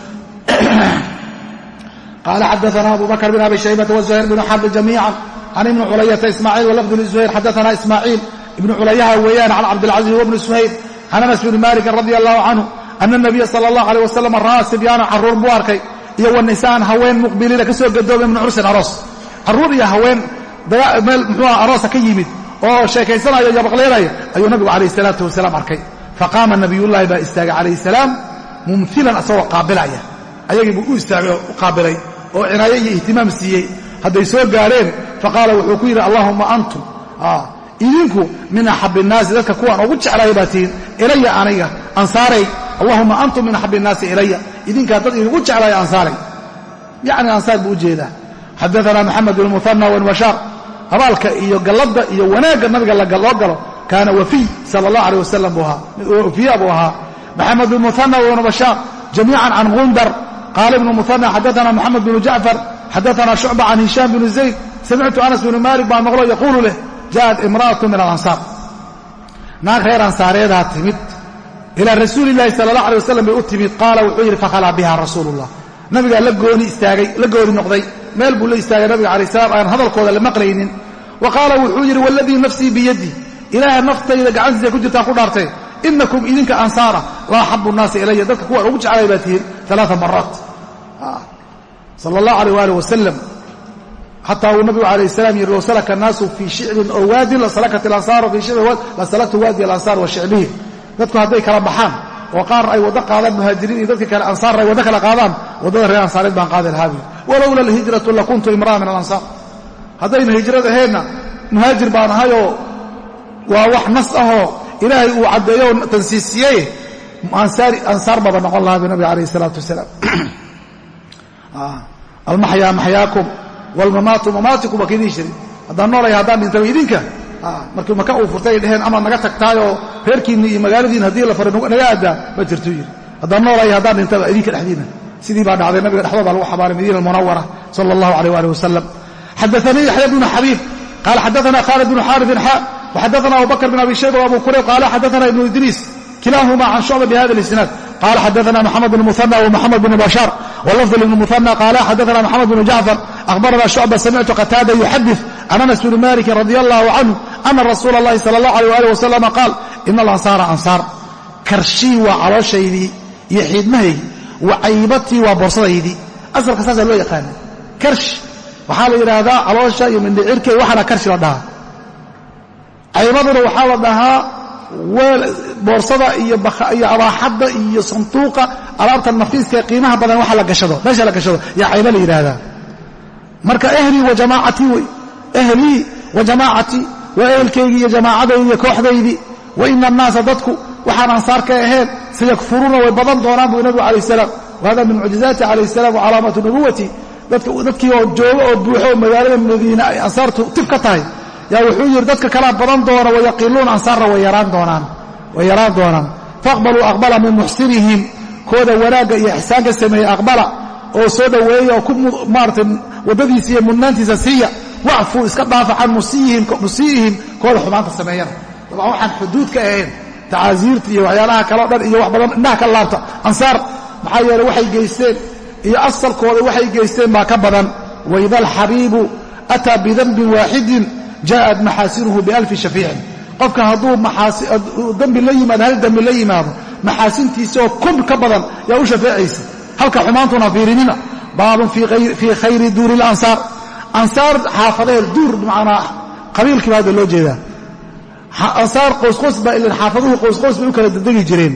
qaala xadaana abu bakr bn abi shaybata wazuhayr bn xarbi jamiica can ibni culayata ismaaciil walafdu lizuhayr xadaana ismaaciil ibnu culayaha weeyaan can cabdilcaziz wabni suhayr can anas bni malikin radi allahu canhu ana nabiya sala allah aleyh wasalam ra'aa sibyaana carruur buu arkay iyo wanisaan haween muqbiliina ka soo gadoomay min cursin aroos carruur iyo haween meel muxuuha aroosa ka yimid oo sheekaysanaya iyo baqleynaya ayuu nabigu calayh salaatu wasalaam arkay faqaama nabiyullaahi baa istaagay calayhi salaam mumhilan asagoo qaabilaya ayagii buu u istaagay oo u qaabilay oo cinaayo iyo ihtimaam siiyey. Hadday soo gaadheen faqaala wuxuu ku yidhi allaahumma antum. Idinku min axab innaasi dadka kuwaan ugu jeclaaya baa tihiin ilaya aniga ansaaray. Allahuma antum min axab innaasi ilaya. Idinkaa dad inugu jeclaaya ansaaray. Yacni ansaar buu u jeedaa. Maxamed bn muhana wanwashaar abaalka iyo galladda iyo wanaagga nabiga loo galo kaana wafiy sala allah aleh wasalam buu ahaa wafiya buu ahaa. Maxamed bn muhana wanwashaar jamiican can gundar qaala ibnu muhana xadaana moxamed bnu jacfar xadaana shucba can hishaam bn zayd samictu anas bnu malik baa maqlo yaquulu leh ja'at imra'atu min alansaar naag reer ansaareedaa timid ilaa rasuuli llahi sala allah alay wasalam bay u timid qaala wuxuu yidhi fakhalaa biha rasuulu llah nabigaa la gooni istaagay la gooni noqday meel buu la istaagay nabiga alay salam aan hadalkooda la maqlaynin wa qaala wuxuu yidhi waladii nafsii biyaddi ilaaha naftayda gacantiisa ku jirtaan ku dhaartee inakum idinka ansaara la axabu nnaasi ilaya dadka kuwaan ugu jeclay baa tihiin alaaa maraat sala allah alayh waalih wasalam xataa uu nabigu alayh salaam yidhi low salaka annaasu fii shicbin oo waadin lasalaktu waadi alansaar wa shicbihim dadku hadday kala baxaan oo qaar ay waddo qaadaan muhaajiriin iyo dadka kale ansaarna ay waddo kala qaadaan waddada reer ansaareed baan qaadi lahaa buyi walowla alhijratu lakuntu imra'a min alansaar. Haddayna hijrad ahaydna muhaajir baan ahayoo waa wax nas ahoo ilaahay uu caddeeyo oo tansiisiyey ansaar baba noqon almaxyaa maxyaakum wlmamaatu mamaatikum waa kaydii jiray. Haddaan noolaya haddaan dhintaba idinka markii maka uu furtay ay dheheen amaad naga tagtaayoo reerkiinni iyo magaaladiin haddii la faray naga aadaa ma jirtuu yidhi haddaan noolaya haddaan dhintaba idinka dhexdiina. Sidii baa dhacday nabiga dhexdooda lagu xabaaray madiina almunawara sala allahu alayh ali wasalam xadaanii yaxya bnu xabiib qaala xadaana khaalid bnu xaariin xa waxadaana abubakr bn abi shayba abu kurayb. Qaala xadaana ibnu idriis kilahuma can shucba bihada isnaad qala xadaana mxamed bn muhanى wmxamed bn bashaar wlafd ibn muhanى qaala xadaana mxamed bn jacfar akhbarana shucba samictu qataada yuxadif can anas bni maliki radi allahu canhu ana rasuula اllahi sala اllah alيh ali wasalama qaal ina alansaara ansaar karshii waa caloohaydii iyo xiidmahaydii wa caybatii waa boorsadaydii asalka saasaa loo yaqaana karsh waxaa la yidhaahdaa caloosha iyo mindhicirka waxaana karshi la dhahaa caybaduna waxaa la dhahaa boorsada iyo abaaxadda iyo sanduuqa alaabta nafiiska ee qiimaha badan waxa la gashado meesha la gashado yaa cayba la yidhaahdaa. Marka ehlii wa jamaacatii wey ehlii wa jamaacatii waa ehelkaygii iyo jamaacadaydii iyo kooxdaydii wa ina annaasa dadku waxaan ansaar ka ahayn sayakfuruuna way badan doonaan buu nabigu calayh salaam. Wa hada min mucjizaati calayh salaam wa calaamatu nubuwati dadkii oo joogo oo buuxo oo magaalada madiine ay ansaartu tif ka tahay yaa wuxuu yidhi dadka kalaa badan doona wayaqiluuna ansaarna way yaraan doonaan faaqbaluu aqbala min muxsinihim. Kooda wanaagga iyo ixsaanka sameeyey aqbala oo soo dhoweeya oo ku maarata waddadiisa iyo mudnaantiisa siiya. Wacfuu iska dhaafa can musii'ihim kooda xumaanta sameeyana. Dabcan waxaan xuduud ka ahayn tacaasiirta iyo waxyaalaha kaleo dhan iyo wax badan indhaha ka laabta. Ansaar maxaa yeele waxay geysteen iyo asalkooda waxay geysteen baa ka badan. Waida alxabiibu ataa bidanbin waaxidin jaءat maxaasinuhu bialfi shafiicin qofka hadduu dembi la yimaado hal dembi la yimaado maxaasintiisa oo kun ka badan yaa u shafeecaysa halka xumaantuna fiirinina baabun fii khayri duuri اlansaar ansaar xaafadeed duur manaa qabiilkii ba hadda loo jeedaa ansaar qoysqoys baa ilan xaafaduhu qoysqoys bay u kala degdegi jireen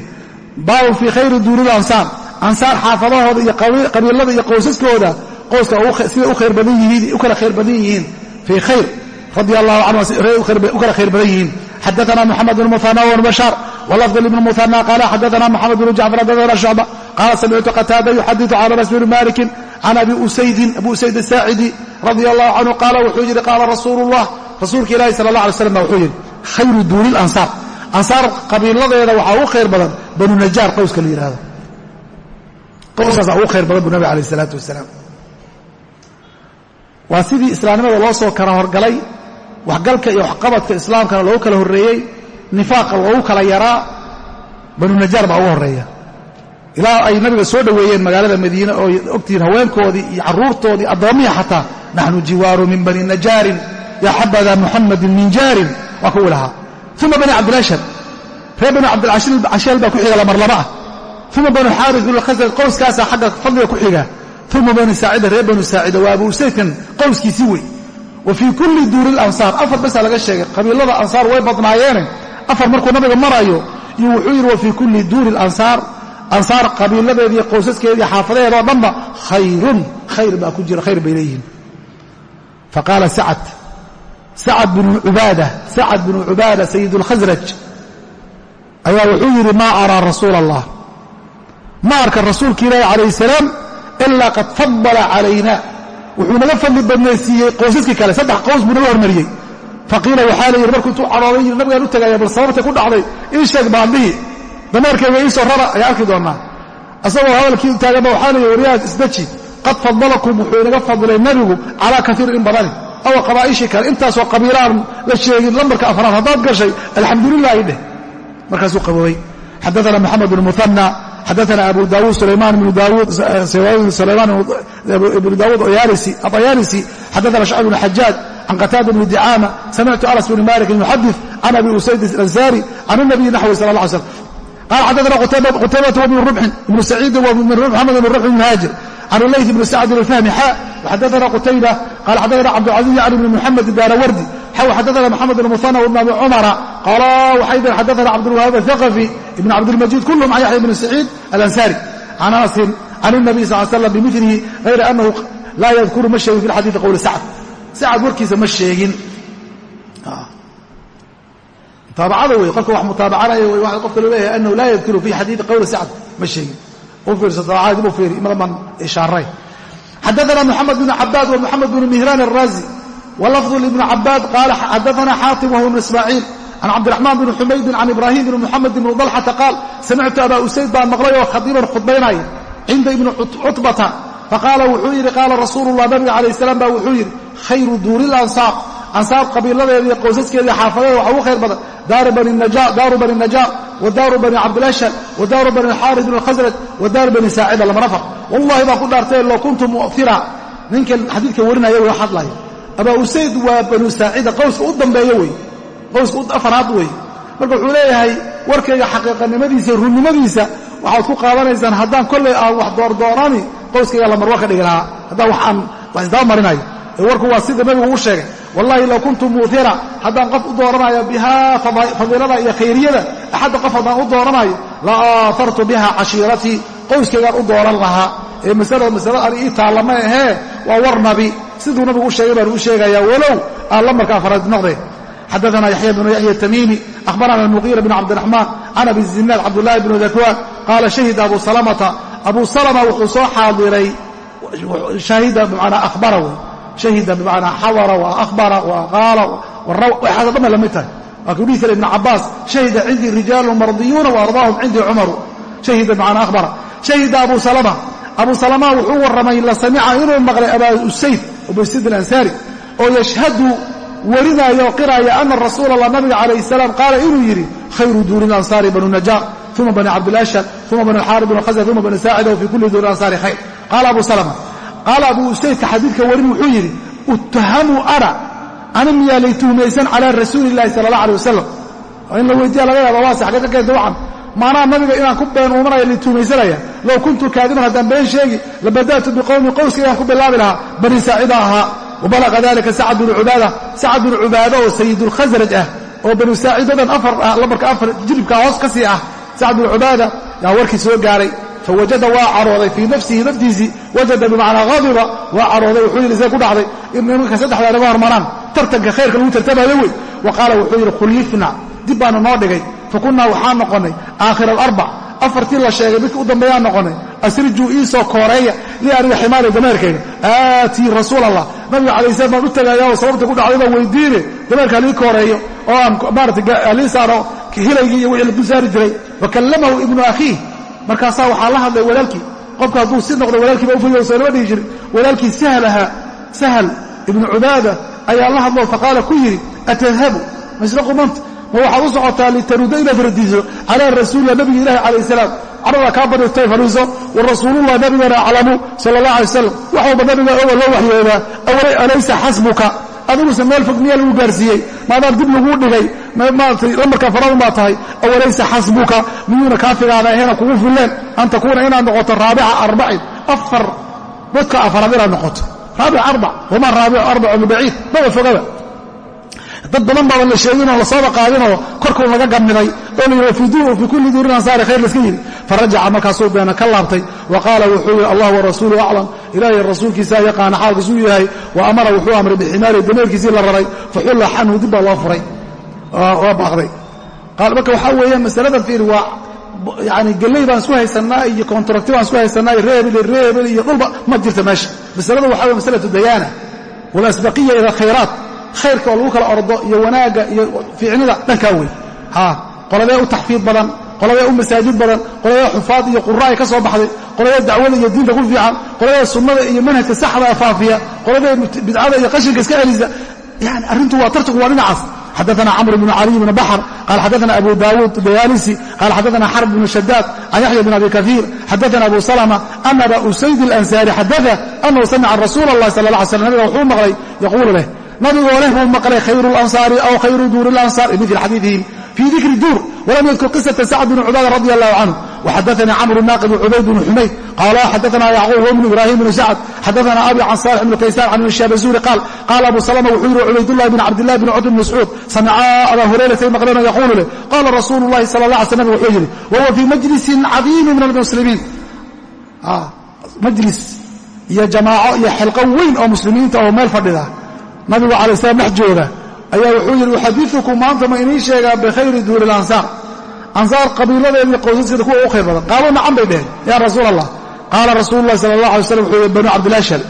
baabun fii khayri duuri اlansaar ansaar xaafadahooda iyo qabiilada iyo qoysaskooda qoyska siday u kala khayr badan yihiin fii khayr radia allahu canhu u kala khayr badan yihiin. Xadaana muxamed bn muana wbashaar walafd ibn muana qaala xadaana muxamed bn jacfar xadaana shucba qaala samictu qataada yuxadiu can anas bni malikin can abi usaydin abi usayd asaacidi radia allahu canhu qaala wuxuu yidhi qaala rasuulu llah rasuulka ilaahi sala la alay slam ba wuxuu yidhi khayru duuli lansaar ansaar qabiiladeeda waxaa ugu khayr badan banu najaar qowska la yidhahdo qowskaasaa ugu khayr badan buu nabig alayh isalaatu wasalaam waa sidii islaamnimada loo soo kara horgalay waxgalka iyo waxqabadka islaamkana loogu kala horreeyey nifaaqa loogu kala yaraa banu najaar baa ugu horreeya. Ilaa ay nabiga soo dhoweeyeen magaalada madiine oo ogtihiin haweenkoodii iyo carruurtoodii addoommihii xataa naxnu jiwaaru min bani najaarin yaa xabada muxamadin min jaarin waa kuwii lahaa. Uma bani cabdilashar reer bani cabdilcashaal baa ku xiga lamarlaba ah. Uma banu xaaris binulkhasraj qowskaasaa xagga fadliga ku xiga. Uma bani saacida reer banu saacida waa abu usaydkan qowskiisii wey wa fii kulli duuri lansaar afar basaa laga sheegay. Qabiilada ansaar way badnaayeene. Afar markuu nabiga marayo iyo wuxuu yidhi wa fii kulli duuri lansaar ansaar qabiiladeeda iyo qoysaskeeda iyo xaafadaheeda oo dhanba khayrun. Khayr baa ku jira khayr bay leeyihiin. Faqaala sacad. Sacad binu cubaada. Sacad binu cubaada sayid اlkhasraj ayaa wuxuu yidhi maa araa rasuula allah ma arka rasuulka ilaahi calayh salaam ilaa qad fadala calayna wuxuu naga fadli badnaysiiyey qoysaskii kale. Saddex qows buu naga hormariyey. Faqiila waxaa la yidhi markuu intuu cadhooday yidhi nabigaan u tagaya bal sababtay ku dhacday ii sheeg baandhihi dameerkayga iisoo rara ayaa arki doonnaa isagoo hadalkii taaganba waxaa la yidhi waryahaas isdaji. Qad fadalakum wuxuu inaga fadilay nebigu calaa kaiirin in badani. Aw qabaa'ishii kale intaasoo qabiilaan la sheegin lambarka afraad haddaad gashay alxamdulilahi dheh. Markaasuu qaboobay xadaana moxamed bn muhanna xadaana abu daawuud sulaymaan ibnu daawuud sulaymaan ibnu daawuud ayaalisi xadaana shacb bn xajaaj can qataada bni dicaama samictu anas bni malik yuxadid can abi usayd alansaari can الnabiyi naxwi sala اla alay slam qala xadaana qutaybata wbnu rubxin ibnu saciidin wmxamed ibn rubxin ibn haajir can ulayth ibni sacdin alfahmi xa وxadثna qتayبة qال xadثna cabdالعaزيز yعن بن محamed daarawardi xw xadثna محamed بن مثنى وبن abi cmra qاla waxay deen xadثna cabdالوهاab الثقفي بن cabdالمجيد kulهm can yaحya بن سacيid الأنsاrي can أنس can النبي صل ل sلم bmثlihi غayra أنhu laa ydkuru ma sheegin fi xadiiثi qowli sacd sacd warkiisa ma sheegin mutaabacada wey qofka wax mutaabacanaya w qofka loo leeyahay anahu laa yadkuru fi xadiidi qowli sacd ma sheegin u fiirso taabacada dib u fiiri imadaman ishaaray xadaثna mxamed bn cabaad wa mxamed bn mihraan الraazi wlafظ ibn cabaad qaala xadaثna xaatim whu bn ismaaciil can cabdiraxmaan bn xumaydin can ibraahim bn muxamed bn dalxata qaal samictu aba usayd baan maqlay oo khadiiban khudbaynaya cinda ibni cutbata faqaala wuxuu yidhi qaala rasuulu lah nabiga calayh salaam baa wuxuu yidhi khayru duuri lansaar ansaar qabiiladeeda iyo qoysaskeeda xaafadeeda waxa ugu khayr badan daaru bani najaar wa daaru bani cabdilashal wa daaru bani xaarid bn khasraj wa daaru bani saacida lama nafar wallahi baa ku dhaartay low kuntu mu'fira ninkan xadiidka warinaya waa hadlaya abaa usayd waa banu saacida qowska u dambeeya wey. Qowska afaraad wey. Marka wuxuu leeyahay warkayga xaqiiqanimadiisa runnimadiisa waxaad ku qaadanaysaan haddaan kollay aan wax doordoorani qowskayga la marwa ka dhigi lahaa haddaan wax aan isdaba marinayo. Warku waa sida nabigu uu sheegay. Wallahi low kuntu muufira haddaan qof u dooranayo bihaa fadiilada iyo khayriyada axadda qof haddaan u dooranayo la aafartu biha cashiiratii qowskaygaan u dooran lahaa. Ee masalada masalo ani ii taalla ma ahee waa war nabi siduu nabigu u sheegay baan uu sheegayaa walow aan la markaa farad noqdeen xadaana yaxya bnu yaxya tamiimi ahbarana muqira bn cabdiraxmaan can abi zinaad cabdulahi bnu dakwaan qaala shahida abu salamata abu salama wuxuu soo xaadiray hahida bmanaa ahbara wey shahida bmanaa xadara waa ahbara waa qaala waxaasoo dhan ba la mid tahay. Waa kuu dhihi ibnu cabaas shahida cindii rijaalu mardiyuuna waardaahum cindii cumaru shahida bmanaa ahbara shahida abu salama abu salama wuxuu warramay la samica inuu maqlay abaa usayd usayd alansaari oo yashhadu warinaayo o qiraaya ana rasuula allah nabiga calayh salaam qaala inuu yidhi khayru duuri lansaari banu najaar uma bani cabdilashal uma bani alxaari bn khasr uma bani saacida wa fii kulli duuri ansaari khayr. Qaala abu salama qaala abu usaydka xadiidka warin wuxuu yidhi uttahamu ana ani miyaa lay tuhmaysan calaa rasuuli illahi sala allah alay wasalam in la weydiiya laga yaaba waase xagee ka keenta wacan maanaa nabiga inaan ku been uumanaya lay tuhmaysanaya low kuntu kaadiban haddaan been sheegi labada'tu biqowmi qowskaygaan ku bilaabi lahaa bani saacida ahaa. Wabalaqa dalika sacad binu cubaada. Sacad binu cubaada oo sayidulkhasraj ah oo banu saacidadan afar ah jilibka hoos ka sii ah. Sacad binu cubaada yaa warkii soo gaaray. Fawajada waa carooday fii nafsihi naftiisii wajada bimacnaa hadiba waa carooday wuxuu yidhi see ku dhacday. In nimanka saddexdaa naga hormaraan tartanka khayrka lagu tartamayo wey wa qaala wuxuu yidhi khulifna dib baanu noo dhigay fa kunnaa waxaan noqonnay aakhira alarbac afartii la sheegay midka u dambeeyaan noqonay asrijuu iisoo kooreeya lii aniga ximaali dameerkayga. Aatii rasuul allah nabiga calay slam baan u tagaayaa oo sababta ku dhacday baan weydiine dameerkaa lii kooreeyo oo aan maarata lii saaro hilaygii iyo wixii la saari jiray. Wa kallamahu ibnu akhiih. Markaasaa waxaa la hadlay walaalkii. Qofka hadduu si noqdo walaalkiiba u fuliyo soo lama dhihi jirin. Walaalkii sahal ahaa sahal ibnu cubaada ayaa la hadloo faqaala ku yidhi atadhabu ma isla qumanta ma waxaad u socotaa litaruda inaad radiiso calaa rasuulillah nabiga ilahi calayh salaam. Carada kaa badhigtay fadhiiso wa rasuulullah nabigana aclamu sala allah alay slam wax walba nabiga oga loo waxyoodaa alaysa xasbuka. Adiguse meel fog miyaa lagu gaarsiiyey. Maadaam dib laguu dhigay maarata lamarka faradun baa tahay awalaysa xasbuka. Miyuuna kaafigaada ahayna kugu filleen an takuuna inaad noqoto raabica arbacin afar dadka afaraad inaad noqoto. Raabic arbac wamaa raabicu arbacun bibaciid maba fogaba dad badan baaban la sheegin oo lasooba qaadinoo korkuun laga gammiday oo la yidhi fii kulli duurin ansaari khayr layska yidhi. Farajaca markaasuu beena ka wa qaala wuxuu yidhi allah warasuulu aclam. Ilaahay rasuulkiisaa yaqaana xaalkiisuu yahay. Wa amara wuxuu amray biximaari dameerkiisii la raray. Faxulla xanhu dib loo furay. Waa baaqday marka waxaa weeyaan masaladan fiiri waa yani gelley baan isku haysanaa iyo kontrakti baan isku haysanaa iyo reebel iyo reebel iyo dhulba ma jirta meesha. Masalada waxaa weye masalatu dayaana. Walasbaqiya ila alkhayraat khayrka oo lagu kala ordo iyo wanaagga iyo fiicnida dhankaa wey ha qoladee u taxfiid badan qoladee u masaajid badan qoladee xufaad iyo qura ay ka soo baxday qoladee dacwada iyo diinta ku fiican qoladee sunnada iyo manhajka saxda faafiya qoladee bidcada iyo qashinka iska celisa yani arrintu waa tartanku waa dhinacaas xadaثna cmr bn caliي bn bxr qal xadaثna abu dawuud dayaalisi qal xadaثna xarb bn shadaad can yaxya bn abi kaثiir xadaثna abu slma ana aba usayd اlansari xadaثa anahu samica rasuul اllahi sal ه slam nabiga wuxuu maqlay yaquulu leh nabigoo leh buu maqlay khayru lansaari aw khayru duuri lansaar min fi xadiiihim fii dikri duur walam yadkur qisata sacd bn cubaada radi allahu canhu waxadaanii camru naaqid wcubayd bn xumayd qaala xadaanaa yacquub wbn ibraahim bn sacd. Xadaanaa abi can salix bn kaysaan can ibn shaabazuri qaal qaala abu salama wuxuu yihi cubaydullahi bn cabdillahi bn cutr bn mascuud. Samicaa abaa hurayrata maqlana yaquulu leh. Qaala rasuulu llahi sala la ala sl nabig wuxuu yidhi wahuwa fii majlisin cadiimi min almuslimiin. Ah, majlis iyo jamaaco iyo xilqo weyn oo muslimiinta oo meel fadhida nabigu calay slam dhex jooga ayaa wuxuu yidhi uxadiukum maanta ma inii sheegaa bikhayri duuri اlansaar ansaar qabiiladeedii qoysaskeeda kuwa u khayr badan. Qaaluu nacan bay dheheen yaa rasuul allah qaala rasuulu llahi sala allah alay slam wuxuu yidhi banu cabdilashal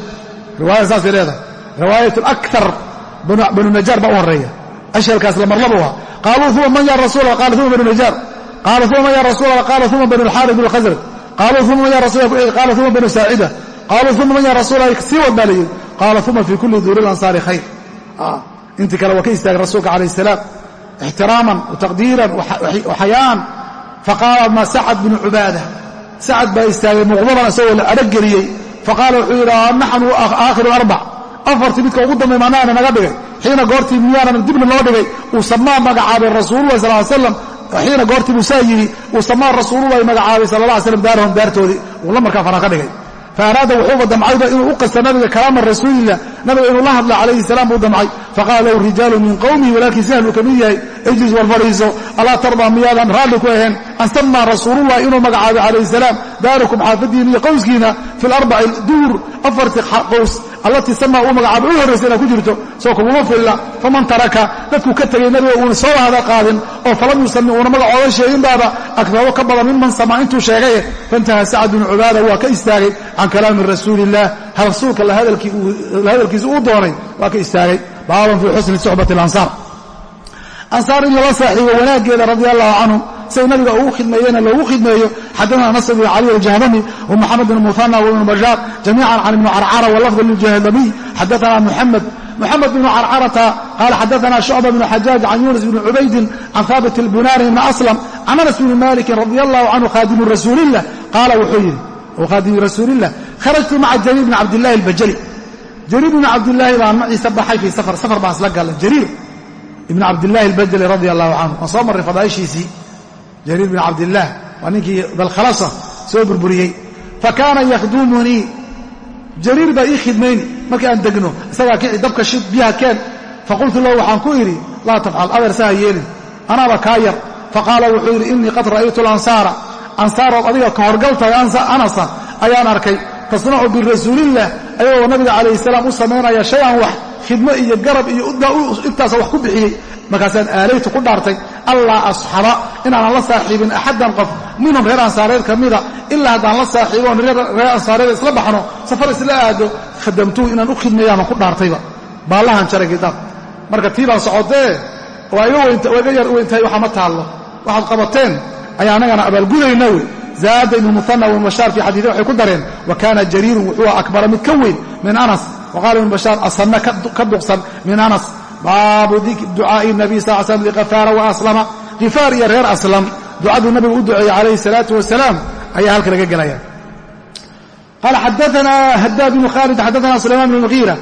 riwaayada saasay leedahay. Riwaayat akar banu najaar baa u horreeya. Ashalkaas lamarlaba ah qaaluu uma man ya rasuul allah qaala uma banu najaar. Qaala uma man ya rasuul allah qaala uma banu alxaarib bn khasraj qaaluu uma man ya rasul qaala uma banu saacida. Qaaluu uma man ya rasuul allah sii wad baa layidhi qaala uma fii kulli duuri lansaari khayr intii kale waa ka istaagay rasuulka calayh salaam ixtiraaman wataqdiiran waxayaan faqaala ma sacad bnu cubaada. Sacad baa istaagay muqdaban isagoo la adhageliyey faqaala wuxuu yidhi naxnu aakhiru arbac afartii midka ugu dambay maanaana naga dhigay. Xiina goortii miyaana dibna loo dhigay. Uu samaa magacaabay rasuulullahi sal slam xiina goortii buu saa yidhi uu samaa rasuululahi magacaabay sala la slam daarahum daartoodii. Uu la markaa fara ka dhigay faaraada wuxuuba damcayba inuu u qasta nabiga kalaama rasuulillah nabiga inuu la hadla calayhi salaam buu damcay faqaala lahu rijaalu min qowmihi walaakin sahluu ka mid yahay ijlis war fadhiiso alaa tardaa miyaadan raalli ku ahayn an samaa rasuulullahi inuu magacaabay calayhi salaam daarakum xaafadiina iyo qowskiina fi larbaci duur afartii qows allatii samaa uu magacaabay u horraysa inaad ku jirto soo kuguma filla faman taraka dadkuu ka tegay nabiga uuna soo hada qaadin oo falam yusami uuna magacooda sheegin baaba akbaro ka badan miman samaa intuu sheegaye faintaha sacad bnu cubaada waa ka istaagay can kalaami rasuuli illah rasuulka hadalkiisa uu doonay waa ka istaagay. Baaban fii xusni suxbati alansaar ansaar in lala saaxiibo wanaaggeeda radia allahu canhum say nabiga ugu khidmeeyena loogu khidmeeyo xadana nasr bn cali aljahdami wmuxamed bn muhana wibn bashaar jamiican can ibni carcara walafd ljahdamiy xadaana muxamed muxamed bn carcarata qaala xadaana shucba bn xajaaj can yunis bni cubaydin can haabit اlbunaani bni aslam can anas bni malikin radi allahu canhu khaadimu rasuulilah qaala wuxuu yidhi khaadimi rasuulilah kharajtu maca jariir bni cabdillahi albajali. Jariir bni cabdillaahi baan maciisa baxay fii safar safar baan isla galay jariir ibn cabdillahi albajali radi allahu canhu waan soo marray fadaaishiisii jariir bin cabdillaah waa ninkii dalkhalasa soo burburiyey. Fa kaana yakhdumunii jariir baa ii khidmayni markii aan degno isagaa kici dabka shid biyaha keen. Faqultu lahu waxaan ku idhi laa tafcal adeer saha yeelin. Anaaba kaa yar. Faqaala wuxuu yidhi innii qad ra'aytu alansaara. Ansaarood adiga ka horgaltahay anasa ayaan arkay. Tasnacu birasuuliillah ayagoo nabiga calayhi salaam u samaynaya shay-an wax khidmo iyo garab iyo intaasa wax ku bixiyey markaasaan aalaytu ku dhaartay allaa asxaba inaanan la saaxiibin axaddan qof minhum reer ansaareed ka mida ilaa haddaan la saaxiibo on reer ansaareed isla baxno safar isla aado khadamtuhu inaan u khidmeeyaaman ku dhaartayba. Baallahan jaray kitaab marka tii baan socotee waa iga yar weyntahay waxa ma taallo. Waxaad qabateen ayaa annagana abaalgudayna wey. Zaada ibnu muhana ibn bashaar fii xadiiin waxay ku dareen wa kaana jariirun wuxuu akbara mid ka weyn min anas. Wa qaala ibnu bashaar asanna ka duqsan min anas baabu ducaa'i nabiy sal slam likhafaara wa aslama. Khifaar iyo reer aslam ducaduu nabigu u duceeyey calayhi salaatu wasalaam ayaa halka laga gelaya qaala xadaana hadaad bnu khaalid xadaana sulaymaan bn mugiira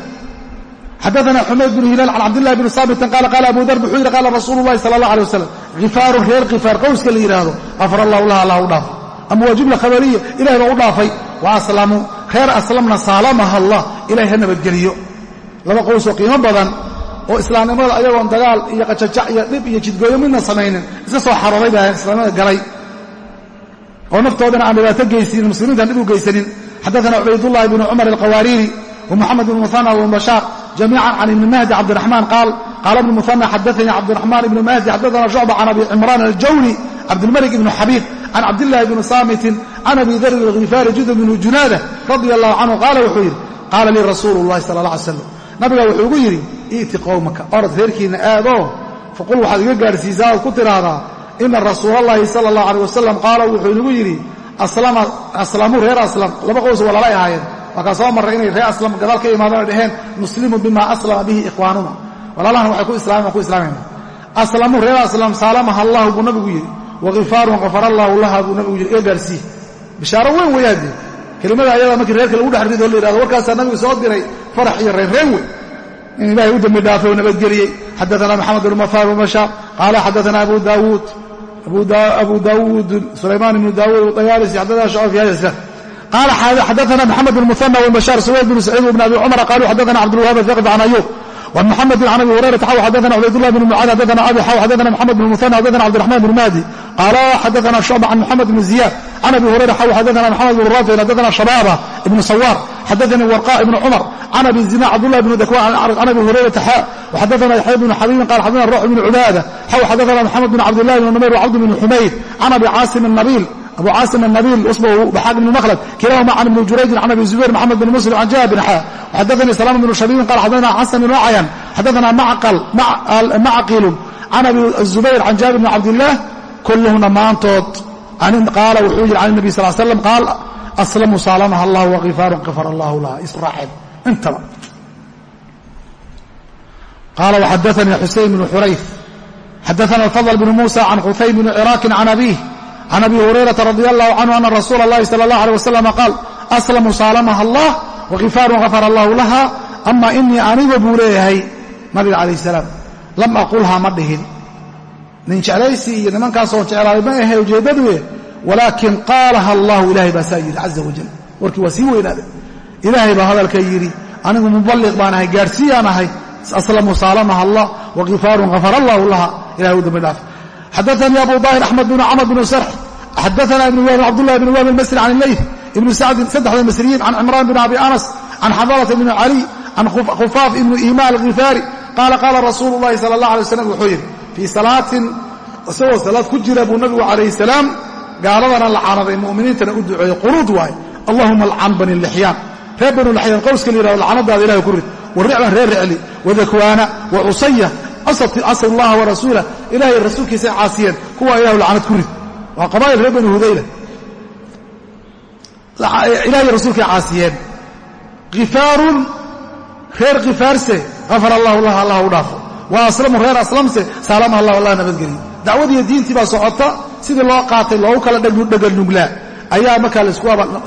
xadaana xumayd bnu hilaal can cabdillahi bni saabitin qaala qaala abu dar wuxuu yidhi qaala rasuulu llahi sala allah alay wasalam khifaarun reer khifaar qowska la yidhaahdo afar allahu laha allah u dhaafo ama waa jumla khabariya ilahay baa u dhaafay. Wa aslamu reer aslamna saalamaha allah ilahay ha oo islaamnimada ayagoon dagaal iyo qajajac iyo dhib iyo jidgooyo midna samaynin. Iska soo xarooday baa islaamnimada galay. Oo naftoodana aan dhibaato geysanin muslimiintaan dhib u geysanin. Xadaana cubaydullahi bnu cumar alqawaariiri wa moxamed bn muana wbnbashaar jamiican can ibni mahdi cabdiraxmaan qaal qaala ibnu muana xadaanii cabdiraxmaan ibnu mahdi xadaana shucba can abi cimraan aljawni cabdilmalik ibni xabiib can cabdillaahi bni saamitin can abi darin alhifaari jud bnu junaada radi allahu canhu qaala wuxuu yidhi qaala lii rasuulu llahi sala alla alay slam nabiga wuxuu ugu yidhi i'ti qowmaka orod reerkiinna aadoo faqul waxaad iga gaadhsiisaa ood ku tidhaahdaa ina rasuulallaahi sala allahu aleyh wasalam qaala wuxuu inagu yidhi aslamuu reer aslam laba qows walaalay ahaayeen. Waa kaa soo marray inay reer aslam gadaal ka imaadeen ay dhaheen nuslimu bima aslama bihi ikhwaanuna. Walaalahan waxay ku islaamen waan ku islaamayna aslamuu reer aslam saalamaha allahu buu nabigu yidhi wakifaarun kafara allaahu laha buu nabigu yidhi iga gaadhsii bishaaro weyn weyaade kelmada ayadaa markii reerka lagu dhexrido la yidhahdo warkaasaa nabigu soo diray farax iyo reynreyn wey in ilaahay u dembi dhaafay oo nabadgeliyey xaddaana maxamed bn mafar bn bashaar qaala xaddaana abu daawuud. Abu daawuud sulaymaan ibnu daawuud dayaalisi xaddaana shacbi haysr qaala xaddaana maxamed bn muhana wbashaar suwayd bn saciid bn abi cumar qaluu xaddaana cabdulwahaab athaqib can ayuub wn mxamedin can abi hurayra xaw xadana cubaydlah bn mucaad xadana abi xaw xadana mxamed bn muhana xadana cabdiraxman bn mahdi qaala xadana shucba can mxamed bn ziyaad can abi hurayra xaw xadana maxamed bn raafic xadana shabaaba ibnu sawaar xadanii warqa ibnu cumar can abi zina cabdullah bn dakwaan can abi hurayrata xa waxadana yaxya bnu xabiibin qaal xadana ruux bnu cubaada xaw xadana maxamed bn cabdillahi bn numayr wcabd bn xumayd can abi caasim nabiil abu caasim الnabil ismhu baxaaq bn mklb kilaahuma can ibni jurayjin can abi zubayr maxamed bn muslim can jabir xa xadaanii salaam bn shabiibin qaal xadana xasan bn acyan xadana macqil can abi zubayr can jaabir bn cabdillaah kulluhum dhammaantood qaala wuxuu yidhi can nabi sal slam qaal aslamu saalamaha allah wakifaarun kafar allahu laha israaxeen intaba qaala waxadaanii xuseyn bnu xurayf xadaana fadl bn muusa can khufay bni ciraakin can abiih can abi hurayrata radi allahu canhu ana rasuula اllahi sala اllah alيh wasalam qaal aslamu saalamaha allah wakifaarun gafara allahu laha ama inii aniga buu leeyahay nabiga calayh salaam lam aqulhaa ma dhihin nin jeclaysi iyo nimankaasoo jeclaaday ma ahe ujeeddaduye walaakin qaalaha allahu ilahay baa saa yidhi caza wajal warkii waa sii weynaaday ilaahay baa hadalka yidhi anigu muballiq baan ahay gaadhsiiyaan ahay. Aslamu saalamaha allah wakifaarun gafara allahu laha. Ilahay u dambi dhaaf. Xadaanii abu daahir axmed bn camr bn sarx xadaana ibn wahb cabdulahi bn wahb almasri can leyth ibni sacdin saddexda masriyiin can cimraan bn abi anas can xadalata bn cali can khufaaf ibn imaan alghifaari. Qaala qaala rasuulu llahi sala allah alay waslam wuxuu yidhi fii salaatin isagoo salaad ku jira buu nabigu calayh salaam gaaladana lacaanaday mu'miniintana u duceeyey qunuud waaye allahuma alcan bani lixyaan. Reer banu lixyaan qowska la yihahdo lacanadaada ilahay ku rid. Waricban reer ricli wadakwaana wa cusaya asr llaha warasuulah ilahay rasuulkiisay caasiyeen. Kuwa ilahu lacanad ku rid. Waa qabaa'il reer banu hudayla ilahay rasuulkay caasiyeen. Khifaarun reer khifaarse afar allahu laha allah u dhaafo wa aslamu reer aslamse saalama allah allah nabadgeliye dacwadiiyo diintii baa socota sidii loo qaatay loogu kala dheganuglaa ayaa markaa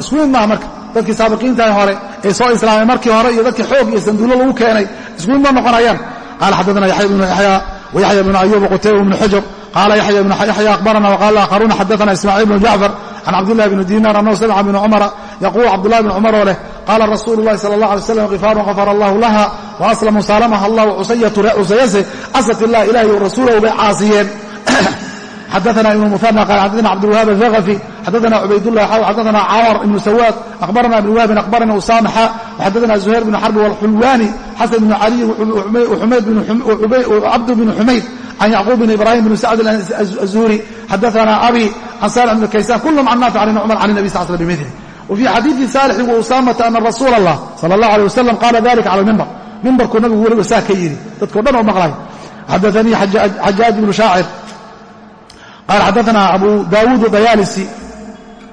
isku mid maaha marka. Dadkii saabiqiintahi hore ee soo islaamay markii hore iyo dadkii xoog iyo sanduulo lagu keenay isku mid ma noqonayaan. Qaala xaddaana yaxya bnu yaxya wayaxya bnu ayub qutayba bnu xujr qaala yaxya bnu yaxya akhbarana waqaala aakharuuna xadaana ismaaciil bnu jacfar can cabdillahi bni dinar annahu samica bni cumara. Yaquul cabdullahi bni cumar oo leh qaala rasuulu llahi sala allah alay slam khifaarun gafara allahu laha wa aslamu saalamaha allah cusayatu cusayase casat illah ilahi rasuulahu bay caasiyeen xadaana ibn muana qal xadana cabdilwahaab athaqafi xadaana cubaydullah xaw xadaana camar ibnu sawaad akhbarana ibn wahabin akhbarana usama xa waxadana zuhayr bn xarbi walxulwaani xasan bn caliy cabd bn xumayd can yacquub bn ibrahim bn sacd azuhri xadaana abi can salix bn kaysan kulhm can naafic an cumar can nabi sal sl bimili wfii xadiidi saalixi wa usaamata ana rasuula allah sala allah alيh wasalam qaala dalika cala mimbar mimbarkuu nabigu weliba saa ka yidhi dadkao dhan oo maqlay xadaanii xajaaj bnu shaacir qala xadaana abu dawuud dayaalisi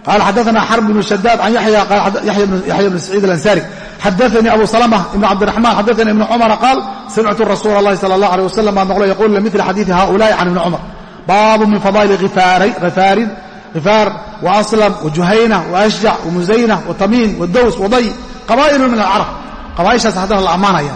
qala xadaana xarb bnu shadaad can yaxya bn saciid alansari xadaanii abu salma ibn cabdiraxman xadaanii ibn cumara qaal samictu rasuula اllahi sala allah alيh wasalam baa maqlo yaqulu limili xadiidi haulaai can ibni cumar baabu min fadaa'ili khifaarin khifaar waaslam wajuhayna waashjac wamuzayna watamiim wadows waday qabaa'ilu min alcarab qabaaishaas haddana la ammaanaya.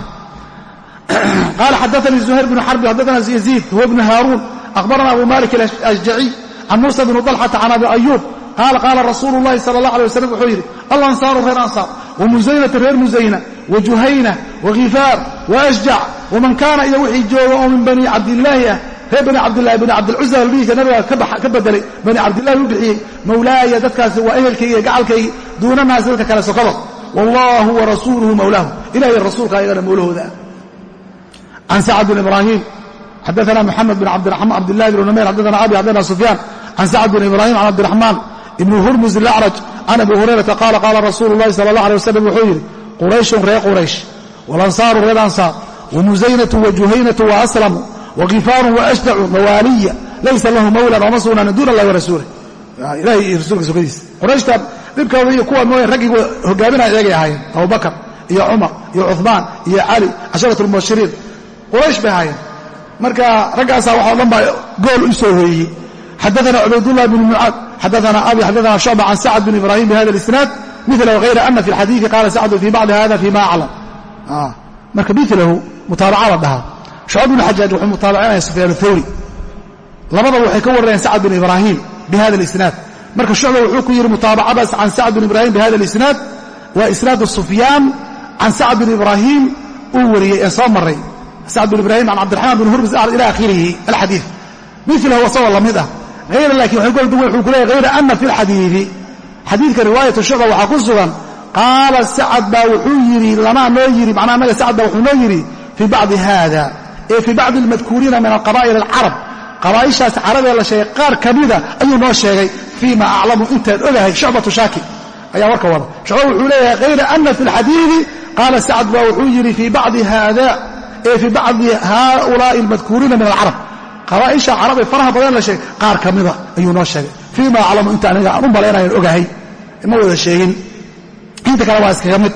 Qala xadaanii zuhayr bnu xarbi xadaana yaziid huwa bnu haaruun. Akhbarana abu malik alashjaciy can muusa bni dalxata can abi ayuub qaala qaala rasuulu llahi sala allah alay waslam wuxuu yidhi alansaaru reer ansaar wamusaynata reer musayna wajuhayna wakhifaar waashjac waman kaana iyo wixii jooga oo min bani cabdillaahi ah reer bani cabdillahi bani cabdilcuza albihiisa nabiga ka bedelay bani cabdillahi u bixiyey. Mawlaaya dadkaasi waa ehelkaygi iyo gacalkaygi duuna naasi dadka kale sokado wallahu wa rasuuluhu mawlaahu. Ilahiy rasuulka ayagana mawlahooda. Can sacad bn ibraahim xadaana mxamed bn cabdillahi bn numayr xadaana abi xadaana sufyaan. Can sacad bn ibrahim can cabdiraxmaan ibni hurmus alacraj can abi hurayrata qaala qaala rasuulu llahi sala allah alay wasalam wuxuu yidhi qurayshun reer quraysh walansaaru reer ansaar wamusaynatu wajuhaynatu waaslamu wakifaarun waashdacu mawaaliya laysa lahu mawlan ooma sugnaanin duun allahi warasuulih ilahay iyo rasuulka sokadiisa qurayshtan dhibkooda iyo kuwa mooye raggii hogaaminaya iyagay ahaayeen abubakar iyo cumar iyo cuhmaan iyo cali casharat lmubashiriin quraysh bay ahaayeen marka raggaasaa waxao dhan baa gool u soo hooyeyey xadaana cubaydullah bn mucaad xadaana abi xadaana shucba can sacd bn ibrahim bihada isnaad milahu hayra ana fi lxadiidi qaala sacdu fi bacdi hada fima aclam marka milahu mutaabaca la dhahaa shucb bn xajaaj wuxuu mutaabacinaya sufyaan athawri labadaba waxay ka warrayeen sacad bin ibraahim bi hada alisnaad. Marka shucba wuxuu ku yidhi mutaabacadaas can sacd bin ibraahim bi hada alisnaad waa isnaadu sufyaan can sacd bin ibraahim uu wariyey ee soo maray. Sacd bin ibraahim can cabdiraxmaan bin hurmus ila akhirihi alxadiid milahu asagoo la mid ah. Hayra laakiin wuxuu ku leeyahy hayra ana fi lxadiidi xadiidka riwaayatu shucba waxaa ku sugan qaala sacad baa wuxuu yidhi lanaa noo yidhi macnaa annaga sacad baa wuxuu noo yidhi fii bacdi haada ee fii bacdi almadkuuriina min alqabaa'il alcarab. Qabaa'ishaas carabee la sheegay qaar ka mida ayuu noo sheegay fii ma aclamu intaan ogahay shucbatu shaaki ayaa warka wada shucba wuxuu leeyahay hayra ana fi lxadiidi qaala sacad baa wuxuu yidhi fii bacdi haada ee fii bacdi haaulaa'i almadkuuriina min alcarab. Qabaa'isha carab ee faraha badan la sheegay qaar ka mida ayuu noo sheegay. Fii ma aclamu inta aniga aan ogahay. Ma wada sheegin. Inta kale waa iskaga mid.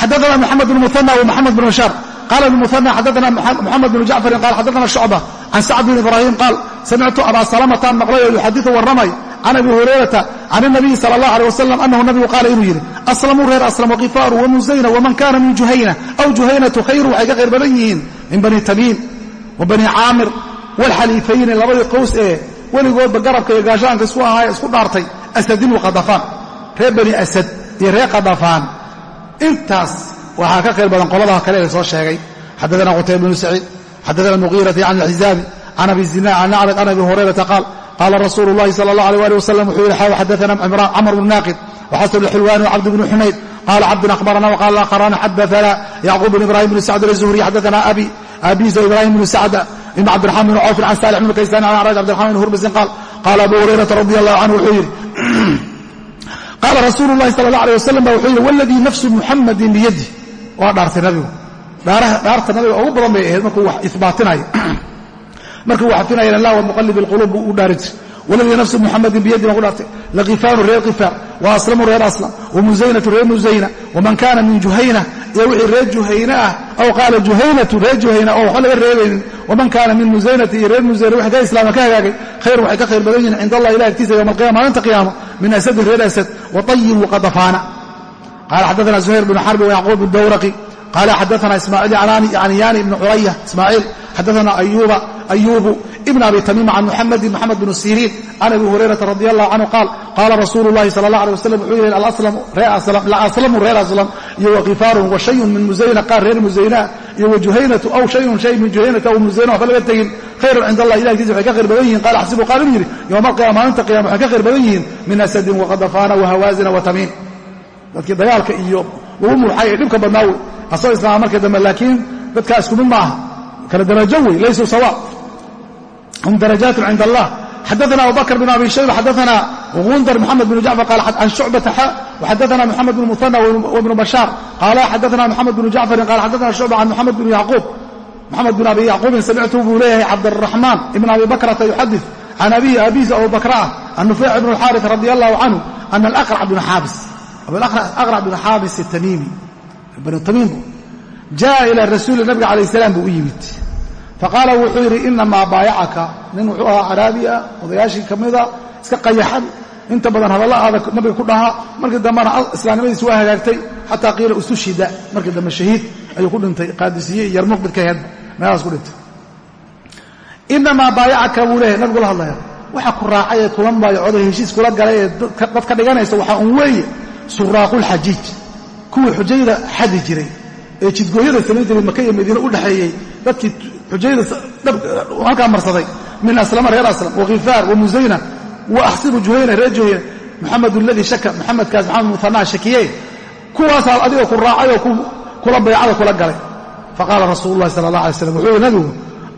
Xadaana mxamed bn muana wmaxamed bn bashaar qala ibn muana xadaana muxamed bn jacfarin qal xadaana shucba can sacd bn ibrahim qaal samictu abaa salamatan maqlay oo yuxadiu warramay can abi hurayrata can الnabiyi sal اllah alيه wasalam anahu nabigu qaala inuu yidhi aslamuu reer aslam wkifaaru wamusayna waman kana min juhayna aw juhaynatu khayru waxay ka khayr badan yihiin min bani tamiim wa bani caamir wاlxaliifayni labadii qows ee weligoodba garabka iyo gaashaanka isku ahaay isku dhaartay asadin waqadafaan reer bani asad iyo reer qadafaan intaas waxaa ka khayr badan qoladaha kale ee soo sheegay. Xadaana qutayba bnu saciid xadaana mugiirati can alxizaabi can abi zina can acrad can abi hurayrata qaal qaala rasuulu llahi sala allah alيh ali wasalam wuxuu yihi xadaana camr bnu naaqid waxasan xilwaani wcabd bnu xumayd qaala cabdun akhbarana wqaala akharani xadaana yacquub bn ibrahim bn sacd azuhri xadaana abi abiisa ibrahim bn sacd ibn cabdiraxmaan bn cawfin can salix bn kaysaan can acraj cabdiraxman bn hurbasin qaal qaala abu hurayrata radi allahu canhu wuxuu yidhi qaala rasuulu lahi sala allah alيh wasalam ba wuxuu yidhi waladii nafsu muxamadin biyadi waa dhaartay nabigu. Dhaarta nabiga ugu badan bay ahayd markuu wax ibaatinaya markuu waxafinaya lah muqalib اlqulub buu u dhaari jiray waladii nafsu muxamadin biyadi baan ku dhaartay. Lakifaanu reer kifaar wa aslamu reer aslam wamusaynatu reer musayna waman kana min juhayna iyo wixii reer juhayna ah aw qaala juhaynatu reer juhayna oo waxba laga reebaynin. Waman kaana min musaynati iyo reer musayna wixii ka islaama ka hagaagay. Khayr waxay ka khayr badan yihiin cind allah ilah agtiisa yowma alqiyama maalinta qiyaamo min asadin reer asad waطayin waqadafaana qala xadaana zuhayr bnu xarbi wayacquub bdawraqi qala xadaana ismaaciil yaniyani ibn curaya ismaaciil xadaana ayubu ibn abi tamiima can muxamedin moxamed bn siriin can abi hurayrata radi allahu canhu qaal qaala rasuulu llahi sala allah alay wasalam wuxuu yihi laaslamu reer aslam iyo wakifaarun wa shayun min musayna qaar reer musaynaa iyo wajuhaynatu aw shayun shay min juhaynata aw musayna waxba laga tegin khayran cind allah ilah agtiisa waxay ka khayr badan yihiin qala xasibu qaal inuu yidhi yowma alqiyama maalinta qiyama waxay ka khayr badan yihiin min asadin waqadafaana wahawaazina watamiim dadkii dagaalka iyo lagu murxay ee dhibka badnaa wey. Asoo islaama marka dambe laakiin dadkaa isku mid ma aha kala darajo wey laysuu sawa hum darajaatu cind allah. Xadaana abubakr bn abi shayba xadaana gundar mxamed bn jacfar qaal can shucbata xa waxadaana moxamed bn muhana wbnu bashaar qaala xadaana moxamed bn jacfarin qaala xadaana shucba can moxamed bn yacquub moxamed bn abi yacquubin samictu buu leeyahay cabdiraxmaan ibn abi bakrata yuxadid can abihi abiisa abu bakra ah an nufeyc bn اlxaaris radi allahu canhu ana alaqrac bn xaabis aqrac bn xaabis atamiimi banu tamiimbu jaءa ila rasuuli nabiga calayh salaam buu u yimid. Faqaala wuxuu yidhi inamaa baayacaka. Nin wuxuu ahaa caraabi ah odayaashii ka mida iska qayaxan. Inta badan hadalla aada nabiga ku dhahaa markii dambena islaamnimadiisi waa hagaagtay xataa qiila ustushida markii dambe shahiid ayuu ku dhintay qaadisiye iyo yarmuq midka heedba meelahaas ku dhintay. Inamaa baayacaka buu leeyahay nabigu la hadlaya waxa ku raacay ee kula baayacooda heshiis kula galay ee dad ka dhiganaysa waxaa un suraaqulxajiij kuwii xujayda xadi jiray ee jidgooyada samayn jiray maka iyo madiine u dhexeeyey dadkii xujayda halkaa marsaday. Min aslama reer aslam wakhifaar wamusayna wa axsibu juhayna reer juhayna moxamed aladii shaka moxamedkaas maxamed muhanaa shakiye kuwaasaa adigoo ku raacay oo kula baycada kula galay. Faqaala rasuulu lahi sala allah alay slam wuxuu nabigu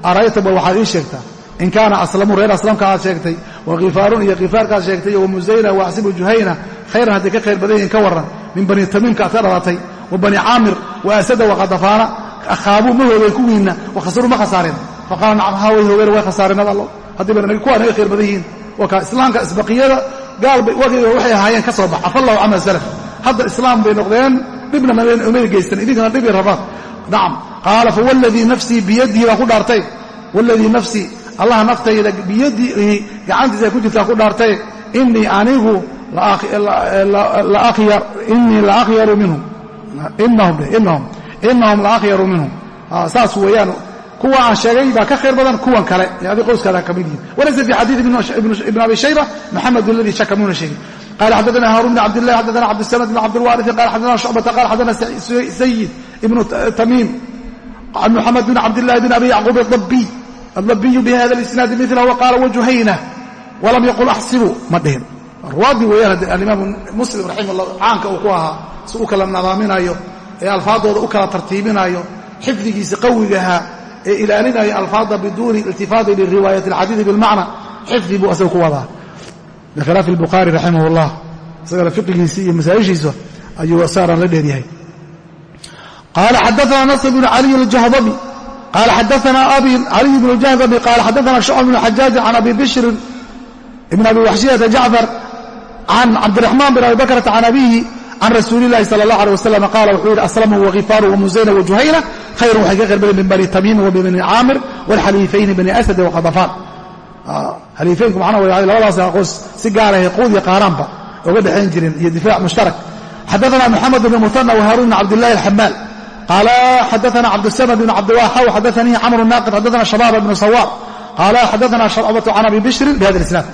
arayta bal waxaad ii sheegtaa in kaana aslamuu reer aslamka aad sheegtay wakhifaarun iyo khifaarkaad sheegtay iyo wamusayna wa axsibu juhayna khayran hadday ka khayr badan ka warran min bani tamiimka aad ka dhalatay wa bani caamir wa asada waqadafaana ahaabuu ma hoogeen kuwiinna wakhasaruu ma khasaareen faqaala nacam haa way hoogeen way khasaareen ad allo haddiiba kuwaa naga khayr badan waka islaamka isbaqiyada gaalbay wagiga waxay ahaayeen ka soo bax afallahu camal salaf hadda islaam bay noqdeen dhibna umay geystan idinkana dhibi rabaan nacam qaala fawalladii nafsii biyadihi baan ku dhaartay waladii nafsii allah naftayda biyadihi gacantiisa ay ku jirtaan ku dhaartay inii anigu inii la akhyaru minhum. Inahum inahum la akhyaru minhum. Saas weeyaan kuwa aan sheegay baa ka khayr badan kuwan kale ee adi qowskaada ka mid yihiin walaysa fi xadiid ibn abi shayba maxamed aladii shaka muuna sheegin qala xadana haarun bn cabdillahi xadana cabdisamad bn cabdilwaariثi qala xadana shucbata qala xadana sayid ibnu tamiim can muxamed bn cabdillahi bn abi yacquub adabiy adabiyu bihada lisnaadi milah waqaala wajuhayna walam yaqul axsibu ma dhihin ruwaadii weeyaan alimaam muslim raximah llah caanka uu ku ahaa si u kala nadaaminayo ee alfaadooda u kala tartiibinayo xifdigiisa qawigaha ee ilaalinaya alfaada biduuni iltifaati liriwaayati alxadiidi bilmacna xifdi buu asaga ku wadaa bikhilaafi albukhaari raximah llah isagana fiqigiisi iyo masaa'ishiisa ayuu saaran la dheeryahay qaala xadaana nasr qaala xadaana abi caliy bnu jahdami qaala xadaana shucb bnu xajaaji can abi bishrin ibn abi waxshiyata jacfar can cabdiraxmaan bin abi bakrata can abihi can rasuuli illahi sala allah aleh wasalam qaala wuxuu yidhi aslamu wakifaaru wamusayna wajuhayna khayrun waxay ka khayr badan min tamiimi wa bani caamir waalxaliifayni bani asad waqadafaan xaliifeynku macnaa way labadaas aqoos si gaarahay quud iyo qaaraanba oga dhexayn jirin iyo difaac mushtarak xadaana moxamed bn muhana whaarun bn cabdillahi alxamaal qaala xadaana cabdsamad bn cabdiwaxaw xadaanii camru naaqid xadaana shabaaba bnu sawaar qaala xadaana shucbatu can abi bishrin bihada isnaad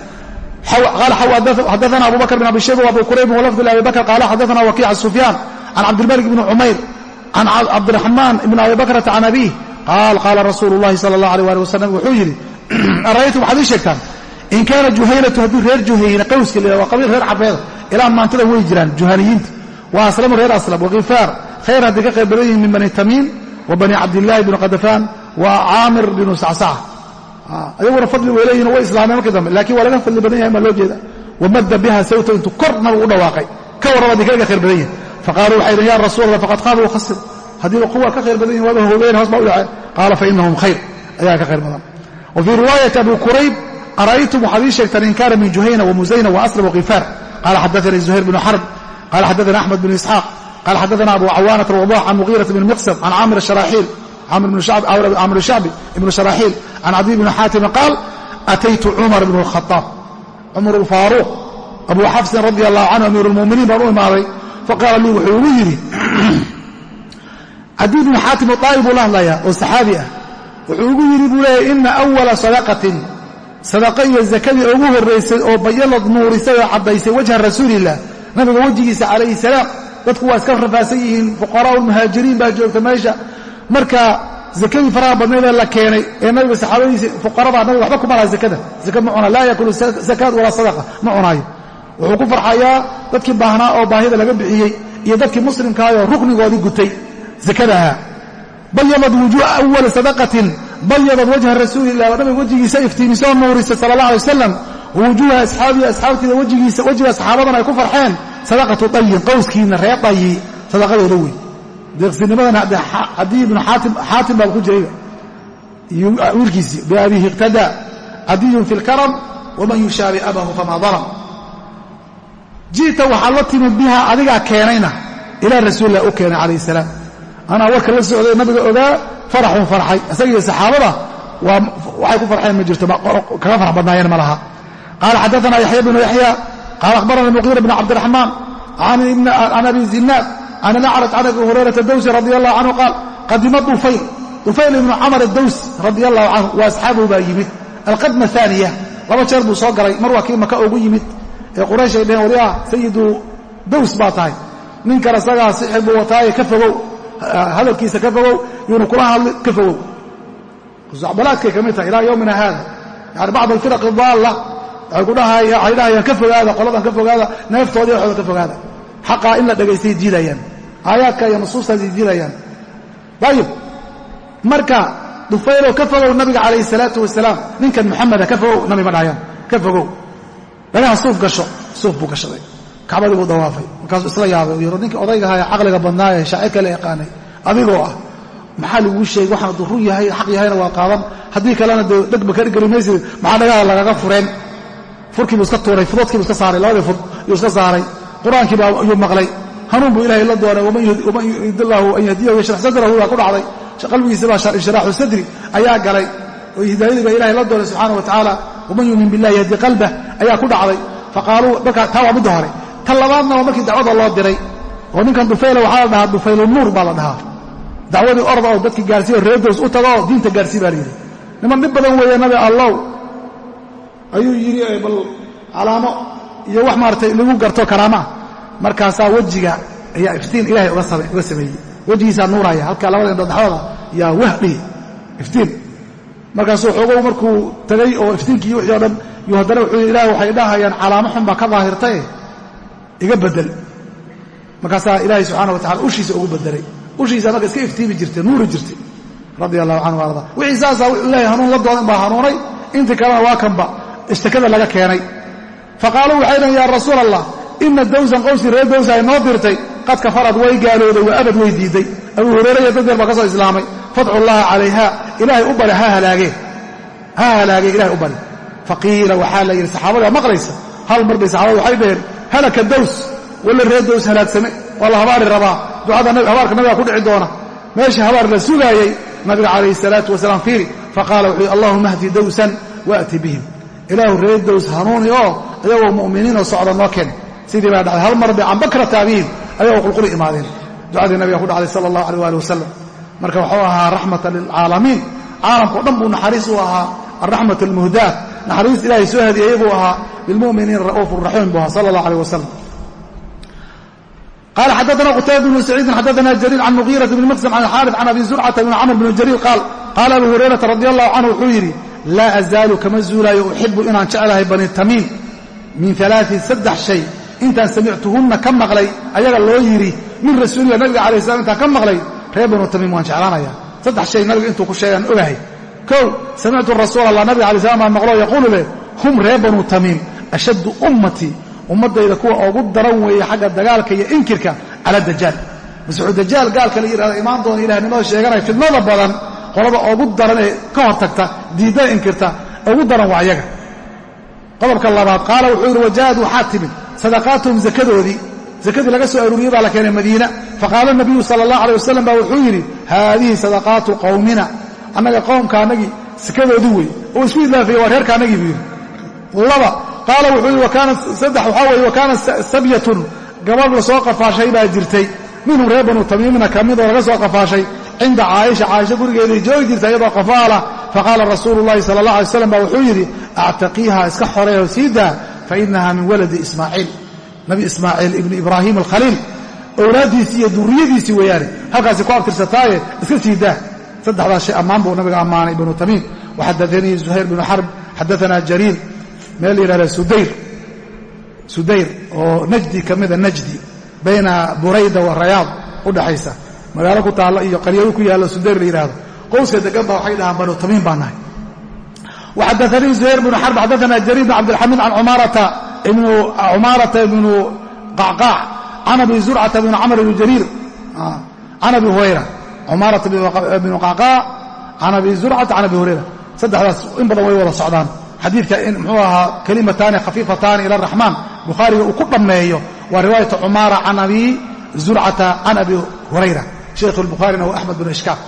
xadaana abu bakr bn abi shayba abu kurayb walafd abi bakr. Qaala xadaana wakiic sufyaan can cabdilmalik bni cumayr can cabdiraxmaan ibn abi bakrata can abiih qaal qaala rasuulu llahi sala allah alيh ali wasalam wuxuu yidhi araytum waxaad ii sheegtaan? In kaana juhaynatu hadduu reer juhayna qawska la waa qabiil reer cabeeda ilaa maantada way jiraan juhaniyiinta. Wa aslamu reer aslam wakifaar khayr hadday ka qayb badan yihiin min bani tamiim wa bani cabdillaahi bni qadafaan wa caamir binu sacsaca ayaguna fadli way leeyihiin way islaameen markii dambe lakiin waa laga fadli badan yahay maa loo jeeda wamadda biha sawta intuu kor nabigu u dhawaaqay ka warraba hadday kaga khayr badan yihiin faqaaluu waxay yidhin ya rasuul allah faqad qaabuu khasir haddiiba kuwa ka khayr badan yihiin waaba hoogeen hoos baa u dhaceen qaala fa inahum khayr ayaa ka khayr badan wa fii riwaayati abi kurayb ara'aytum waxaad ii sheegtaan in kaana min juhayna wamusayna waaslam wakifaar qala xadaanii zuhayr bnu xarb qala xadaana axmed bnu isxaaq qala xadaana abu cawaanata alwadax can mugiirat bni miqsam can caamir sharaaxiil camr shacbi ibnu sharaaxiil can cadiy bni xaatima qaal ataytu cumar bn اlkhaaab cumar alfaaruuq abu xafsin radi allahu canhu amiir اlmuminiin baan u imaaday faqaala lii wuxuu igu yidhi cadiy bni xaatim aa'i buu la hadlayaa oo saxaabi ah wuxuu igu yidhi buu leeyahy ina awala sadaqatin sadaqa iyo zakadii ugu horraysay oo bayalad nuurisay oo caddaysay wajha rasuulilah nabiga wejigiisa calayhi salaam dadku waa iska rafaasan yihiin fuqaraau lmuhaajiriin baa joogta meesha. Marka zakadii faraha badnaydee la keenay ee nabiga saxaabadiisa fuqarada nabiga waxba kuma laha zakada. Zaka ma cuna laa yakulu zakaat walaa sadaqa ma cunaayo. Wuxuu ku farxayaa dadkii baahnaa oo baahida laga bixiyey iyo dadkii muslimkaayoo ruknigoodii gutay zakadaha. Bayadad wujuuha awali sadaqatin bayadad wajha rasuulilah oo nabiga wejigiisa iftiimisoo nuurisay sala allah alay wasalam wujuuha asxaabihi asxaabtiida wejigiisa wejiga saxaabadan ay ku farxeen sadaqatu dayin qowskiina reer dayi sadaqadooda wey deeqsinimadana cadiy ibnu xaatim baa ku jirayba. Iyo wiilkiisii biabihi iqtadaa cadiyun fi lkaram waman yushaabi abahu famaa dalam ji'ta waxaad la timid biha adigaa keenayna ilaa rasuulilah u keenay calayh salaam. Anaa warka la socday nabiga ogaa faraxuu farxay isagiiyo saxaabada waxay ku farxeen ma jirto kaga farx badnaayeen ma laha. Qaala xadaana yaxya bnu yaxya qaala akhbarana muqiira bn cabdiraxmaan can abi zinaad can alacraj can abi hurayrata dawsi radi allahu canhu qaal qadima dufayl dufayl ibnu camar adawsi radi allahu canhu waa asxaabuhu baa yimid alqadma aaniya laba jeer buu soo galay mar waa kii maka ugu yimid ee quraysh ay dheheen waliah sayidu daws baa tahay ninkan isagaa sixir buu wataaye ka fogow hadalkiisa ka fogow yuuna kula hadli ka fogow balaadkay ka mid tahay ilaa yowmina haada yani bacd alfiraqi daalla dhahayaan ka fogaada qoladan ka fogaada neeftooda iyo waxooda ka fogaada. Xaqaa in la dhagaystay diidayaan aayaadka iyo nusuustaasay diidayaan ayib marka dufaylow ka fogow nabiga calayhi salaatu wasalaam ninkan muxameda ka fogow nabi ma dhahayaan ka fogow. Dhagaha suuf gasho suuf buu gashaday. Kacbadii buu dawaafay. Markaasuu isla yaabay yiro ninkii odaygaha ee caqliga badnaaye shaacirka la yaqaanay adigoo ah maxaa laguu sheegay waxaan hadduu run yahay xaq yahayna waa qaadan? Haddii kalena dhegba ka geli maysid maxaa dhagaha lagaga fureen furkii buu iska tuuray fudoodkii buu iska saaray labadii fud yuu iska saaray. Qur'aankii baa ayuu maqlay. Hanuun buu ilahay la doonay waman yurid illaahu an yahdiyahu yashrax sadrahu baa ku dhacday. Qalbigiisa baa inshiraaxu sadri ayaa galay. Oo hidaayadii baa ilahay la doonay subxaana wa tacaala waman yuumin billahi yahdi qalbah ayaa ku dhacday. Faqaaluu markaa taa waa midda hore. Tan labaadna waa markii dacwada loo diray. Oo ninkan dufayla waxaa la dhahaa dufaylu nuur baa la dhahaa. Dacwadii orda oo dadki gaarsiiyo reerdows u tago diinta gaarsii baa layidhi niman dhib badan weeye allow ayuu yidhi bal calaamo iyo wax maaratay lagu garto karaamaah markaasaa wejiga ayaa iftiin ilahay uga sameeyey. Wejigiisaa nuuraya halkaa labada indhood dhaxdooda yaa wahdhihi iftiin. Markaasuu xoogow markuu tagay oo iftiinkii wixii o dhan yuu haddana wuxuu yidhi ilaah waxay dhahayaan calaamo xun baa ka daahirtae iga bedel. Markaasaa ilaahay subxaana wa tacala ushiisa ugu bedelay. Ushiisa marka iska iftiimi jirtay nuuri jirtay. Radia allahu canhu arda. Wixii saasaa ilaahay hanuun la doodan baa hanuunay. Intii kalena waa kanba ishtakada laga keenay. Faqaaluu waxay dhahen yaa rasuul allah ina dawsan qowskii reer dawsa ay noo dirtay qad kafarad way gaalooday waa abad way diidday abuu hurayra iyo dad yar baa ka soo islaamay. Fadcu llaha calayha ilaahay u bari ha halaagee. Ha halaagee ilahay u bari. Faqiila waxaa la yidhi saxaabada maqlaysa? Hal mar bay saxaabada waxay dhaheen halaka daws walla reer daws halaagsame waa la habaari rabaa ducada habaarka nabiga ku dhici doona. Meesha habaar la sugaayey nabiga calayhi salaatu wasalaam fiiri faqaala wuxuu allahuma hdi dawsan waati bihim ilaahu reer daws hanuuni oo ayagoo mu'miniinoo socda noo keen. Sidii baa dhacday. Hal mar bay canbakra taabiyiin ayagoo qulquli imaadeen. Ducadii nabiga ku dhacday sala allahu aleh waali wasalam marka wuxuu ahaa raxmatan lilcaalamiin caalamkao dhan buu naxariis u ahaa alraxmat almuhdaat naxariis ilaahay soo hadiyeeyey buu ahaa bilmuminiin ra'uuf raxiim buu ahaa sala allah aleh wasalam qala xadaana qutayba bnu saciidin xadaana jariir can mugiirat bni maqsam can xaarif can abi zurcata bni camr bni jariir qaal qaala abu hurayrata radi allahu canhu wuxuu yidhi laa azaalu kama zuulaayo uxibu inaan jeclahay bani tamiim. Min alaain saddex shay. Intaan samictuhunna ka maqlay ayaga loo yidhi min rasuulilah nabiga alay slam intaan ka maqlay reer banu tamiim waan jeclaanaya. Saddex shay nabiga intuu ku sheegaan ogahay. Kow samictu rasuul allah nabiga alay slam baan maqlo yaquulu leh hum reer banu tamiim ashaddu ummatii ummaddayda kuwa ugu daran weeye xagga dagaalka iyo inkirka cala dajaal. Masiixu dajaal gaalka la yidhahda imaan doona ilahnimada sheeganaya fidnada badan qolada ugu daran ee ka hortagta diidada inkirta ugu daran waa ayaga qodobka labaad qaala wuxuu yidhi wajaad waxaa timid sadaqaatuhum zakadoodii zakadii laga soo aruuriyey baa la keenay madiina. Faqaala nabiyu sala allah alay wasalam baa wuxuu yidhi haadihi sadaqaatu qowmina annaga qowmkaanagii sakadoodii wey. Oo isku idlaafaya waa reerkaanagii buu yidhi. Laba qaala wuxuu yidhi saddex waxaa weeye wakaana sabyatun. Gabadh la soo qafaashay baa jirtay. Minhum reer banu tamiimna ka midoo laga soo qafaashay cinda caaisha caaisha gurigeeday joogi jirta iyadoo qafaala faqaala rasuulu llahi sala allah alay slam baa wuxuu yidhi actaqiiha iska xoreeyo sii daa fainaha min waladi ismaaciil nabi ismaaciil ibni ibraahim alkhaliil owlaaddiisii iyo duriyadiisii weeyaane halkaasi ku abtirsataaye iska sii daa saddexdaas shay ammaan buu nabiga ammaanay ibnu tamiim waxadaanii zuhayr bnu xarb xadaanaa jariir meel la yidhahda sudayr sudayr oo najdi ka mida najdi bayna burayda wa rayaad u dhaxaysa magaalo ku taalla iyo qaryawi ku yaallo sudayr la yidhahdo qowska degan baa waxay dhahaan banu tamiim baa nahay. Waxadaanii zuhayr bnu xarb xadaana jariir bn cabdilxamiid can cumaarata ibnu qacqaac can abi zurcata bn camr bni jariir can abi hurayra cumaarata bnu qacqaac can abi zurcata can abi hurayra. Saddexdaas in badan way wada socdaan. Xadiidka in muxuu ahaa kalimataani khafiifataani ila araxmaan bukhaariga uu ku dhammeeyo waa riwaayata cumaara can abi zurcata can abi hurayra sheikhu lbukhaarina wa axmed bnu ishkaaq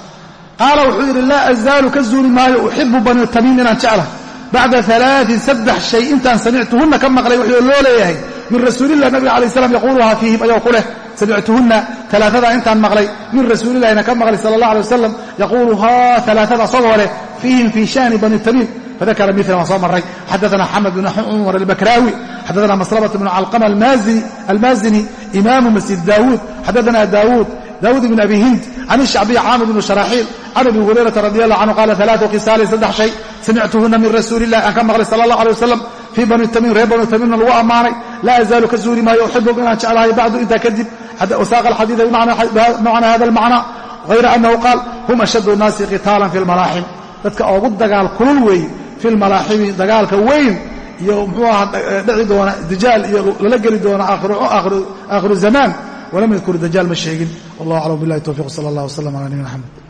qaala wuxuu yidhi laa azaalu ka zuuli maayo uxibu bani tamiim inaan jeclahay. Bacda alaain saddex shay intaan samictuhunna ka maqlay wuxuu loo leeyahay. Min rasuulilah nabiga alay slam yaquuluhaa fiihim ayagoo ku leh. Samictuhunna alaaada intaan maqlay. Min rasuulilahina ka maqlay sala allah alay wasalam yaquuluhaa alaaada asagoo leh fiihim fii shani bani tamiim. Fadakara mila waan soo maray xadaana xamed bn cumar albakraawi xadaana maslamata bn calqama almaazini imaamu masjid daawuud. Xadaana daawuud daawuud ibn abi hind can ishacbiy caamir bn sharaaxiil can abi hurayrata radi allah canhu qaala alaau khisaalin saddex shay samictuhuna min rasuuli illahi aan ka maqlay sala allah alay wasalam fii bani tamiim reer bani tamiimna lagu ammaanay laa azaalu ka zuuli maayo uxibum inaan jeclahay bacdu intaa kadib wasaaqa alxadiida bimacna hada almacna hayra annahu qaal hum ashaddu nnaasi qitaalan fi lmalaaxim dadka ugu dagaal kulul weeye fi lmalaaximi dagaalka weyn iyo muxuu ahaa dhici doona dajaal iyo lala geli doona aakhiru zamaan walam yadkur dajaal ma sheegin wallah aclam billahi towfiq sala allah wasalam ala nabiyina axmed